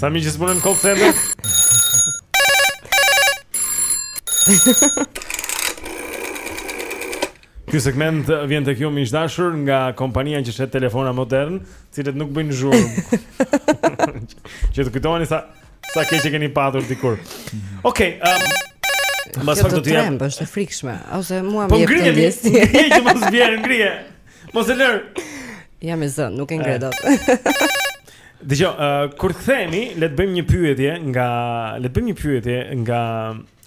Speaker 2: Sa mirë që s'punon call center? Ky segment vjen te ju miq të dashur nga kompania që shet telefona modernë, të cilët nuk bëjnë zhurmë. që të kujtoheni sa, sa keq e keni patur dikur. Okej, okay, um,
Speaker 1: Kjo të tremb, është e frikshme Ose mua më po
Speaker 2: jep
Speaker 1: këtë ndjesi Po
Speaker 2: ngrihe, ngrihe që mos bjerë, ngrihe Mos e lër.
Speaker 1: Jam e zënë, nuk e ngre dot.
Speaker 2: Dëgjo, uh, kur themi, le të bëjmë një pyetje nga le të bëjmë një pyetje nga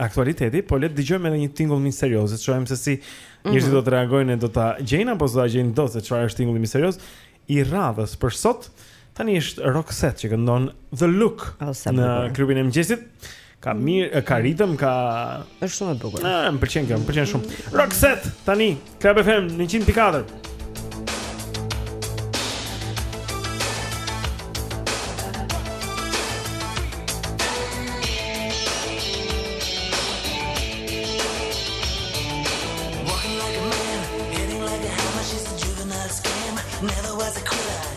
Speaker 2: aktualiteti, po le të dëgjojmë edhe një tingull misterioz, të shohim se si mhm. njerëzit
Speaker 1: mm -hmm.
Speaker 2: do të reagojnë e do ta gjejnë apo s'do ta gjejnë dot se çfarë është tingulli misterioz i radhës për sot. Tani është Roxette që këndon The Look
Speaker 1: oh,
Speaker 2: në klubin e mëngjesit. Ka mirë, ka ritëm, ka
Speaker 1: Është shumë e bukur.
Speaker 2: Ah, më pëlqen kjo, më pëlqen shumë. Roxette tani, Club FM
Speaker 10: 104.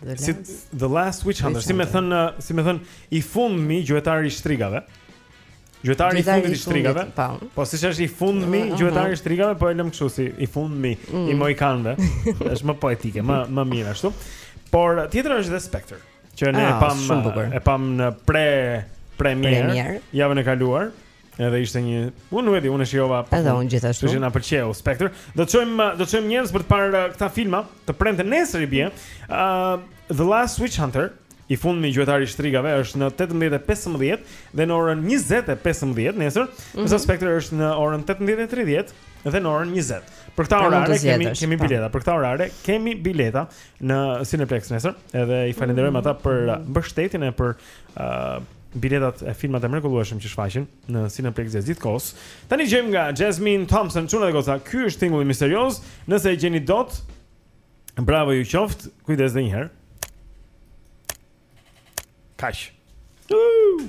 Speaker 10: The
Speaker 2: last, si, the last Witch Hunter, si me thënë, uh, si me thënë, i fundmi gjuetari i shtrigave. Gjuetari i fundit
Speaker 1: i
Speaker 2: shtrigave.
Speaker 1: Po,
Speaker 2: po siç është i fundmi
Speaker 1: uh,
Speaker 2: gjuetari i shtrigave, po e lëmë kështu si i fundmi mm. i mohikanëve. është më poetike, më më mirë ashtu. Por tjetra është The Spectre, që ne
Speaker 1: ah, e pamë
Speaker 2: e pamë në pre premierë,
Speaker 1: premierë.
Speaker 2: javën e kaluar. Edhe ishte një, unë nuk e di, unë e shijova. Po
Speaker 1: edhe unë gjithashtu.
Speaker 2: Që na pëlqeu Spectre. Do të çojmë uh, do të çojmë njerëz për të parë uh, këta filma, të premte nesër i bie. Ë uh, The Last Witch Hunter, i fundmi gjuetar i shtrigave është në 18:15 dhe në orën 20:15 nesër,
Speaker 1: mm
Speaker 2: -hmm. Spectre është në orën 18:30 dhe në orën 20. Për
Speaker 1: këto
Speaker 2: orare kemi kemi
Speaker 1: po.
Speaker 2: bileta, për këto orare kemi bileta në Cineplex nesër, edhe i falenderojmë mm -hmm. ata për uh, mbështetjen e për uh, biletat e filmat e mrekullueshëm që shfaqen në Cineplex gjatë gjithë kohës. Tani dëgjojmë nga Jasmine Thompson, çuna dhe goca. Ky është tingulli misterioz. Nëse e gjeni dot, bravo ju qoftë. Kujdes edhe një herë. Kaq. Woo!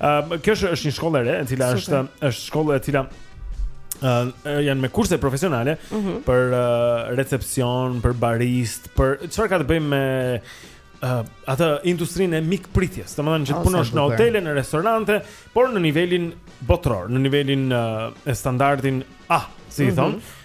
Speaker 2: Ëm kjo
Speaker 1: është
Speaker 2: është një shkolla e re, e cila është është shkollë e cila ë janë me kurse profesionale
Speaker 1: mm -hmm.
Speaker 2: për uh, recepcion, për barist, për çfarë ka të bëjë me uh, atë industrinë e mikpritjes. Domethënë që të punosh në hotele, në restorante, por në nivelin botëror, në nivelin uh, e standardin A, si mm -hmm. i
Speaker 1: mhm.
Speaker 2: thonë.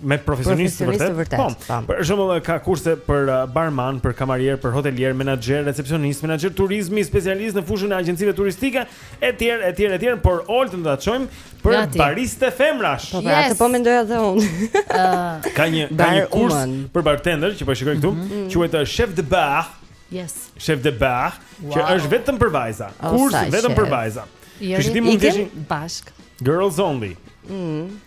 Speaker 2: me profesionistë të
Speaker 1: vërtetë.
Speaker 2: Vërtet.
Speaker 1: Po, po.
Speaker 2: Për shembull, ka kurse për uh, barman, për kamarier, për hotelier, menaxher, recepcionist, menaxher turizmi, specialist në fushën e agjencive turistike etj, etj, etj, por Oltën do ta çojmë për
Speaker 1: Gati.
Speaker 2: bariste femrash.
Speaker 1: Po, pra, yes. atë po mendoja edhe unë.
Speaker 2: uh, ka një ka një kurs
Speaker 1: uman.
Speaker 2: për bartender që po shikoj këtu,
Speaker 1: mm -hmm.
Speaker 2: quhet uh, chef de bar.
Speaker 3: Yes.
Speaker 2: Chef de bar,
Speaker 3: wow.
Speaker 2: që është vetëm për vajza.
Speaker 1: Oh,
Speaker 2: kurs vetëm
Speaker 1: chef.
Speaker 2: për vajza. Ju jeni
Speaker 3: bashkë.
Speaker 2: Girls
Speaker 3: only. Mhm.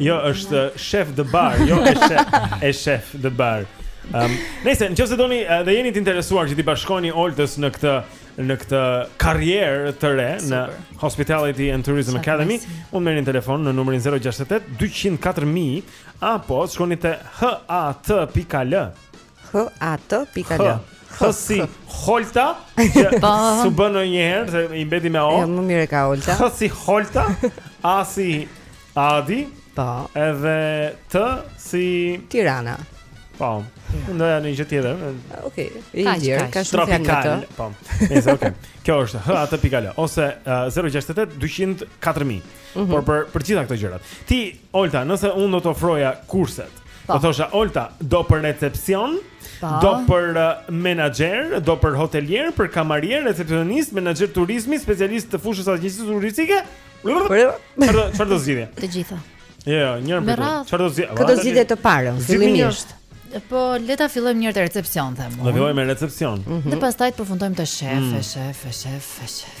Speaker 2: Jo, është chef de bar, jo e chef, e chef de bar. Ehm, um, nëse në qoftë se doni eh, dhe jeni të interesuar që t'i bashkoheni Oltës në këtë në këtë karrierë të re Super. në Hospitality and Tourism Academy, mund të merrni në telefon në numrin 068 204 000 apo të shkoni te hat.al
Speaker 1: H A T pikë AL.
Speaker 2: H si Holta, që
Speaker 1: po.
Speaker 2: s'u bën ndonjëherë se i mbeti me O.
Speaker 1: Jo, më mirë e ka Holta.
Speaker 2: H si Holta, A si Adi,
Speaker 1: po.
Speaker 2: Edhe T si
Speaker 1: Tirana.
Speaker 2: Po. Do një gjë tjetër.
Speaker 1: Okej. I
Speaker 3: gjerë,
Speaker 1: ka shumë fjalë me T.
Speaker 2: Po. Nëse okay. Kjo është H A T pikë AL ose 068 200 4000. Por për për të gjitha këto gjërat. Ti Olta, nëse unë do të ofroja kurset
Speaker 3: Po.
Speaker 2: Do thosha Olta, do për recepcion,
Speaker 3: po.
Speaker 2: do për uh, menaxher, do për hotelier, për kamarier, recepcionist, menaxher turizmi, specialist të fushës së agjencisë turistike. Çfarë do zgjidhje?
Speaker 3: Të gjitha.
Speaker 2: Jo, jo,
Speaker 3: njërën
Speaker 2: për të. Çfarë do zgjidhje?
Speaker 1: Kë do zgjidhje të parën, fillimisht.
Speaker 3: Po le ta fillojmë një herë recepcion them.
Speaker 2: Ta fillojmë me recepcion. Mm -hmm.
Speaker 3: Dhe pastaj të përfundojmë te shef,
Speaker 2: mm.
Speaker 3: shef, shef, shef.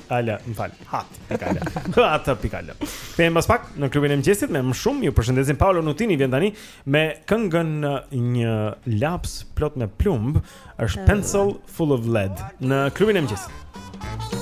Speaker 2: Ala, më fal. Hat, pikala. Hat, pikala. Kthehem pas pak në klubin e mëngjesit me më shumë. Ju përshëndesim Paolo Nutini vjen tani me këngën një laps plot me plumb, është Pencil Full of Lead në klubin e mëngjesit.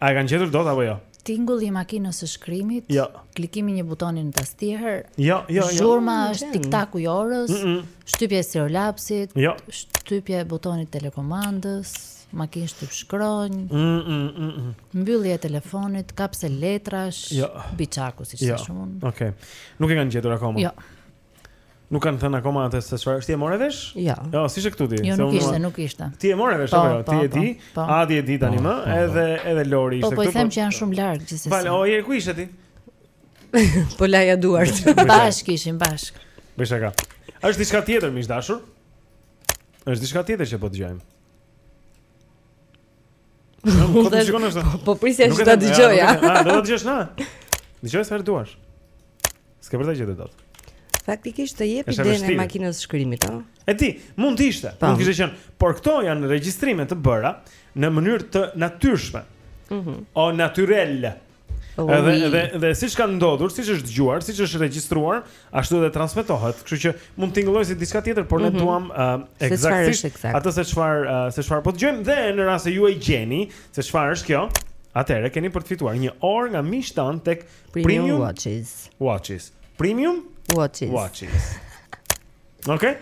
Speaker 10: A
Speaker 2: e kanë gjetur dot apo jo?
Speaker 3: Tingulli i makinës së shkrimit,
Speaker 2: jo.
Speaker 3: klikimi një butoni në tastierë,
Speaker 2: jo, jo, jo.
Speaker 3: zhurma mm, është mm. tiktaku i orës,
Speaker 2: mm -mm.
Speaker 3: shtypja e stilolapsit,
Speaker 2: jo.
Speaker 3: shtypja e butonit telekomandës, makinë shtypshkronje,
Speaker 2: mm -mm, mm -mm.
Speaker 3: mbyllja e telefonit, kapse letrash,
Speaker 2: jo.
Speaker 3: biçaku, si
Speaker 2: që
Speaker 3: jo. shumë.
Speaker 2: Okay. Nuk e kanë gjetur akoma?
Speaker 3: Jo.
Speaker 2: Nuk kanë thënë akoma atë se çfarë është. Ti e more vesh?
Speaker 1: Jo.
Speaker 2: Jo, s'ishe këtu ti?
Speaker 3: Jo, nuk ishte, nuk ishte.
Speaker 2: Ti e more vesh
Speaker 3: po,
Speaker 2: apo jo?
Speaker 3: Po,
Speaker 2: ti e di?
Speaker 3: Po,
Speaker 2: A ti e di tani më? Edhe edhe Lori ishte këtu.
Speaker 3: Po po
Speaker 2: i
Speaker 3: them që janë shumë larg gjithsesi.
Speaker 2: Val, o je ku ishe ti?
Speaker 1: Po laja duart.
Speaker 3: Bashkë ishim bashkë.
Speaker 2: Bëj shaka. Është diçka tjetër miq të dashur? Është diçka tjetër që po dëgjojmë. Nuk do të shikon ashtu.
Speaker 1: Po, po prisja që ta dëgjoja.
Speaker 2: A do ta dëgjosh na? Dëgjoje sa herë të duash. S'ke për ta gjetur dot.
Speaker 1: Faktikisht të jep idenë e makinës së shkrimit, ëh.
Speaker 2: E di, mund të ishte, mund të kishte qenë, por këto janë regjistrime të bëra në mënyrë të natyrshme.
Speaker 1: Mhm.
Speaker 2: Mm o
Speaker 1: natyrel.
Speaker 2: Edhe edhe edhe siç ka ndodhur, siç është dëgjuar, siç është regjistruar, ashtu edhe transmetohet. Kështu që mund të tingëllojë si diçka tjetër, por mm -hmm. ne
Speaker 1: mhm.
Speaker 2: duam uh,
Speaker 1: ekzaktësisht exact.
Speaker 2: atë se çfarë uh, se çfarë po dëgjojmë dhe në rast se ju e gjeni se çfarë është kjo, atëherë keni për të fituar një orë nga miqtë tanë tek
Speaker 1: Premium, Premium Watches.
Speaker 2: Watches. Premium
Speaker 1: Watches.
Speaker 2: Watches. Okej. Okay?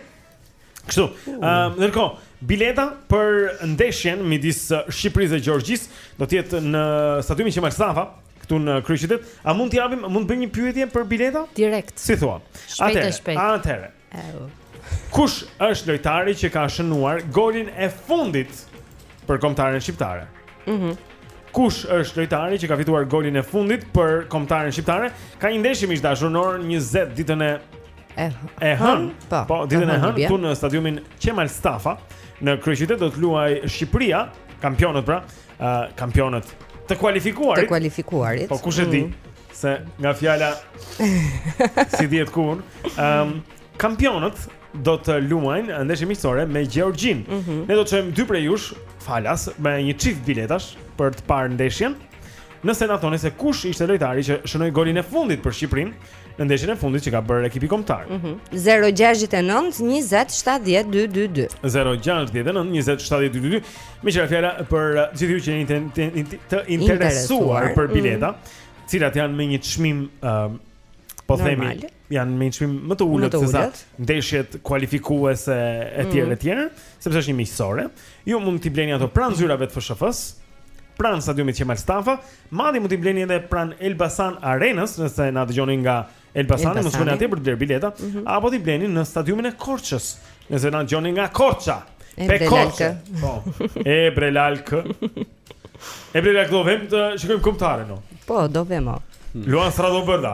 Speaker 2: Kështu. Ëm ndërkohë, bileta për ndeshjen midis Shqipërisë dhe Gjeorgjisë do të jetë në stadiumin Qemal Stafa këtu në kryeqytet. A mund të japim, mund të bëjmë një pyetje për bileta?
Speaker 3: Direkt.
Speaker 2: Si thua?
Speaker 3: Shpejt e shpejt.
Speaker 2: Atëherë. Kush është lojtari që ka shënuar golin e fundit për kombëtaren shqiptare?
Speaker 1: Mhm.
Speaker 2: Mm Kush është lojtari që ka fituar golin e fundit për kombëtaren shqiptare? Ka një ndeshje miq të dashur në orën 20 ditën e
Speaker 1: E
Speaker 2: e hënë,
Speaker 1: po,
Speaker 2: po ditën e
Speaker 1: hënë
Speaker 2: këtu në stadiumin Qemal Stafa në kryeqytet do të luajë Shqipëria, kampionët pra, uh, kampionët të kualifikuarit.
Speaker 1: Të kualifikuarit.
Speaker 2: Po kush e di
Speaker 1: mm.
Speaker 2: se nga fjala s'i dihet kurrë, um, kampionët do të luajnë ndeshje miqësore me Gjeorgjinë.
Speaker 1: Mm -hmm.
Speaker 2: Ne do të çojmë dy prej jush falas me një çift biletash për të parë ndeshjen. Nëse na thoni se kush ishte lojtari që shënoi golin e fundit për Shqipërinë, në ndeshjen e fundit që ka bërë ekipi kombëtar.
Speaker 1: Mm -hmm. 069 20 70 222.
Speaker 2: 069 20 70 222. Me që ra fjala për uh, gjithë ju që jeni të interesuar për mhm. bileta,
Speaker 1: mm
Speaker 2: -hmm. të cilat janë me një çmim um, po themi janë me një çmim më të
Speaker 1: ulët
Speaker 2: se sa ndeshjet kualifikuese e tjera
Speaker 1: mhm.
Speaker 2: e tjera, sepse është një miqësore. Ju mund t'i bleni ato pranë zyrave të FSHF-s, pranë stadiumit Qemal Stafa, Madje mund t'i bleni edhe pranë Elbasan Arenës, nëse na dëgjoni nga Elbasani, mos shkoni atje për të blerë bileta,
Speaker 1: mm -hmm.
Speaker 2: apo t'i bleni në stadiumin e Korçës, nëse na dëgjoni nga Korça.
Speaker 1: E
Speaker 2: Pe Korçë. Po. E bre lalkë. E bre lalkë do vemi të shikojmë kombëtaren. No.
Speaker 1: Po, do vemo.
Speaker 3: Hmm.
Speaker 2: Luan
Speaker 1: Stradobërda.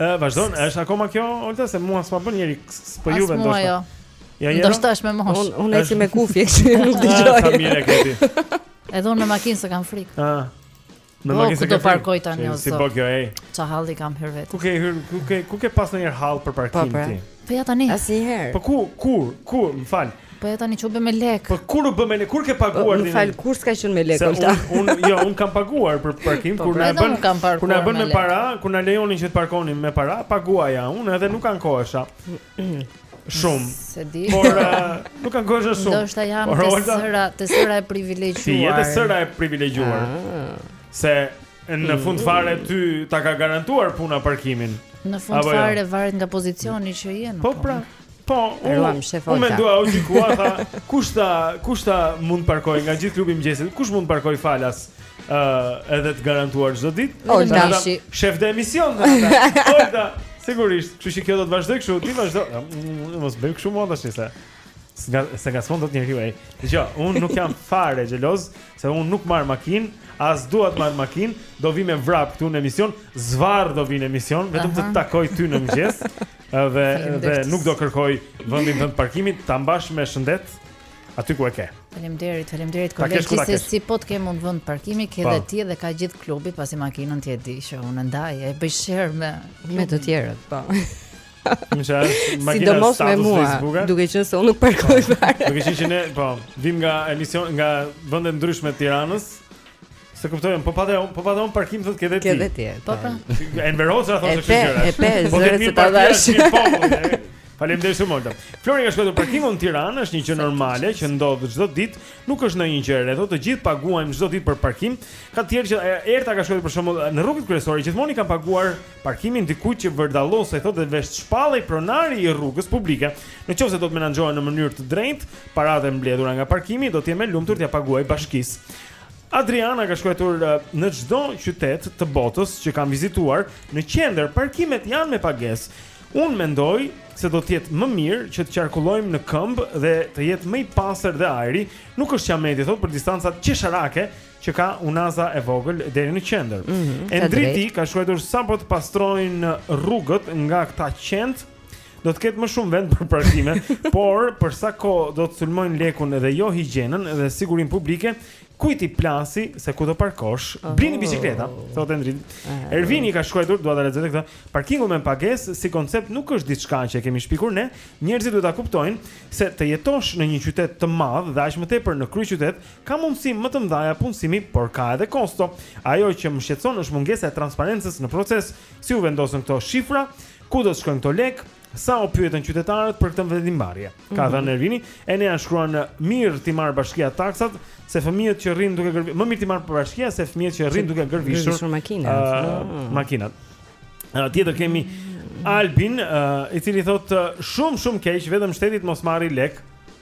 Speaker 2: Ë, vazhdon, është akoma kjo, Olta, se mua s'ma bën njeri po juve ndoshta.
Speaker 3: As mua. Jo.
Speaker 2: Ja jero.
Speaker 3: Ndoshta është me moshë.
Speaker 1: Unë un eci me kufi, kështu që
Speaker 2: nuk
Speaker 1: dëgjoj.
Speaker 2: Ah, sa mirë e ke ti.
Speaker 3: Edhe unë me makinë s'kam frikë.
Speaker 2: Ë. Në
Speaker 3: po,
Speaker 2: makinë se kam
Speaker 3: parkoj tani ose.
Speaker 2: Si po kjo, ej.
Speaker 3: Ça halli kam hyrë vetë.
Speaker 2: Ku ke hyrë, ku ke, ku ke pasur ndonjëherë hall për parkim
Speaker 1: po, pra.
Speaker 2: ti?
Speaker 3: Po ja tani.
Speaker 1: Asnjëherë.
Speaker 2: Po ku, kur, kur, më fal.
Speaker 3: Po ja tani që u bë me lek.
Speaker 2: Po kur u bë me lek? Kur ke paguar ti?
Speaker 1: Më fal, kur s'ka qenë me lek Olta?
Speaker 2: Un, jo, un kam paguar për parkim
Speaker 3: po,
Speaker 2: kur na bën. Kur na bën
Speaker 3: me
Speaker 2: para, kur na lejonin që të parkonim me para, paguaja un edhe nuk ankohesha. Shumë.
Speaker 3: Se di.
Speaker 2: Por uh, nuk ankohesha shumë.
Speaker 3: Do
Speaker 2: të
Speaker 3: jam shtresa, shtresa e privilegjuar.
Speaker 2: Si, edhe shtresa e privilegjuar.
Speaker 1: Ah.
Speaker 2: Se Në fund fare ty ta ka garantuar puna parkimin.
Speaker 3: Në fund
Speaker 2: jo?
Speaker 3: fare jo? varet nga pozicioni që je.
Speaker 2: Po pra. Po, unë mendoja u dikush tha, kush ta, kush ta mund parkoj nga gjithë klubi i mëngjesit? Kush mund parkoj falas? Ë, uh, edhe të garantuar çdo ditë.
Speaker 1: Olta,
Speaker 2: shefe e emisionit. Olta, sigurisht. Kështu që kjo do të vazhdoj kështu, ti vazhdo. Mos bëj kështu mua tash se. S'ga se nga s'mund dot njeriu ai. Dëgjo, un nuk jam fare xheloz se un nuk marr makinë, as dua të marr makinë, do vi me vrap këtu në emision, zvarrë do vi në emision, vetëm të takoj ty në mëngjes. Edhe dhe nuk do kërkoj vendin tënd parkimit, ta mbash me shëndet aty ku e ke.
Speaker 3: Faleminderit, faleminderit kolegë, se si po të kem un vend parkimi, ke edhe ti dhe ka gjithë klubi, pasi makinën ti e di që unë e ndaj, e bëj share me
Speaker 1: me të tjerët, po.
Speaker 2: Nëse është makina
Speaker 1: e
Speaker 2: status
Speaker 1: me
Speaker 2: mua,
Speaker 1: duke qenë se unë nuk parkoj po, fare.
Speaker 2: Duke qenë që ne, po, vim në emision nga vende të ndryshme të Tiranës. S'e kuptojmë, po pata po pata un parkim thotë ke dhe ti.
Speaker 1: Ke dhe ti.
Speaker 3: Po pra.
Speaker 2: Enver Hoxha
Speaker 1: thoshte
Speaker 2: kështu gjëra.
Speaker 1: E pe,
Speaker 2: po ke një parkim. Faleminderit shumë Olta. Flori ka shkruar parkingu në Tiranë, është një gjë normale që ndodh çdo ditë, nuk është ndonjë gjë e re, thotë të gjithë paguajmë çdo ditë për parkim. Ka të tjerë që Erta ka shkruar për shembull në rrugët kryesore, gjithmonë i kanë paguar parkimin dikujt që vërdallosej thotë dhe vetëshpallej pronari i rrugës publike. Në qoftë se do të menaxhohen në mënyrë të drejtë, paratë e mbledhura nga parkimi do të jem e lumtur t'ia paguaj bashkisë. Adriana ka shkruar në çdo qytet të botës që kam vizituar, në qendër parkimet janë me pagesë. Unë mendoj se do të jetë më mirë që të qarkullojmë në këmbë dhe të jetë më i pastër dhe ajri, nuk është qameti thotë për distancat qesharake që ka unaza e vogël deri në qendër.
Speaker 1: Mm -hmm,
Speaker 2: Endriti ka shkruar sapo të pastrojnë rrugët nga këta qen, do të ketë më shumë vend për parkime, por për sa kohë do të sulmojnë lekun dhe jo higjienën dhe sigurinë publike, kujt i plasi se ku do parkosh? Oh. Blini bicikleta, thotë Endrit. Eh. Ervini ka shkruar, dua ta lexoj këtë. Parkingu me pagesë si koncept nuk është diçka që e kemi shpikur ne. Njerëzit duhet ta kuptojnë se të jetosh në një qytet të madh dhe aq më tepër në kryeqytet Ka mundësi më të mëdha punësimi, por ka edhe kosto. Ajo që më shqetëson është mungesa e transparencës në proces, si u vendosën këto shifra, ku do të shkojnë këto lekë, sa u pyetën qytetarët për këtë vendimmarrje, ka thënë Ervini. Enea shkruan, Mirë t'i marrë bashkia taksat, se fëmijët që rrinë duke gërvisur, më mirë t'i marrë bashkia se fëmijët që rrinë duke gërvisur
Speaker 1: makinat.
Speaker 2: Tjetër kemi Albin, i cili thotë shumë shumë keq, vetëm shteti të mos marrë lek.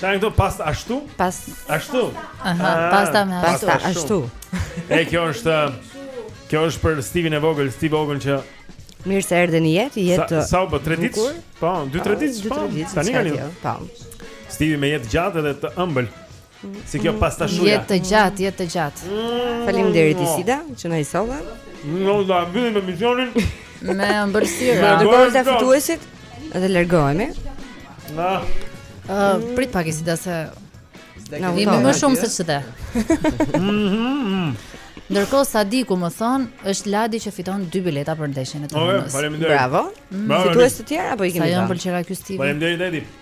Speaker 2: Çfarë këto
Speaker 1: pastashu?
Speaker 2: Pastashu.
Speaker 3: Aha,
Speaker 2: ah,
Speaker 3: pasta me
Speaker 1: pastashu.
Speaker 2: E kjo është kjo është për Stivin e vogël, Stiv Vogël që
Speaker 1: Mirë se erdhe në jetë, jetë.
Speaker 2: Sa u bë 3 ditë? Po, 2-3 ditë.
Speaker 1: 2-3 ditë.
Speaker 2: Tani kanë.
Speaker 1: Po.
Speaker 2: Stivi me jetë të gjatë dhe të ëmbël. Si kjo pastashuja.
Speaker 3: Jetë të gjatë, jetë të gjatë.
Speaker 1: Mm, Faleminderit Isida që na i solla.
Speaker 2: Do ta mbyllim emisionin
Speaker 3: me ëmbëlsirë.
Speaker 2: Do
Speaker 1: të
Speaker 2: bëjmë
Speaker 1: ta fituesit dhe largohemi.
Speaker 2: Na.
Speaker 3: Uh, prit pak Isida se
Speaker 1: Na vjen
Speaker 3: më shumë se ç'të.
Speaker 2: Mhm.
Speaker 3: Ndërkohë Sadiku më thon, është Ladi që fiton dy bileta për ndeshjen e
Speaker 2: Tiranë.
Speaker 1: Bravo.
Speaker 2: Mm.
Speaker 1: Fitues të tjerë apo i kemi?
Speaker 3: Sa
Speaker 1: e
Speaker 3: pëlqeva ky Stivi.
Speaker 2: Faleminderit Edi.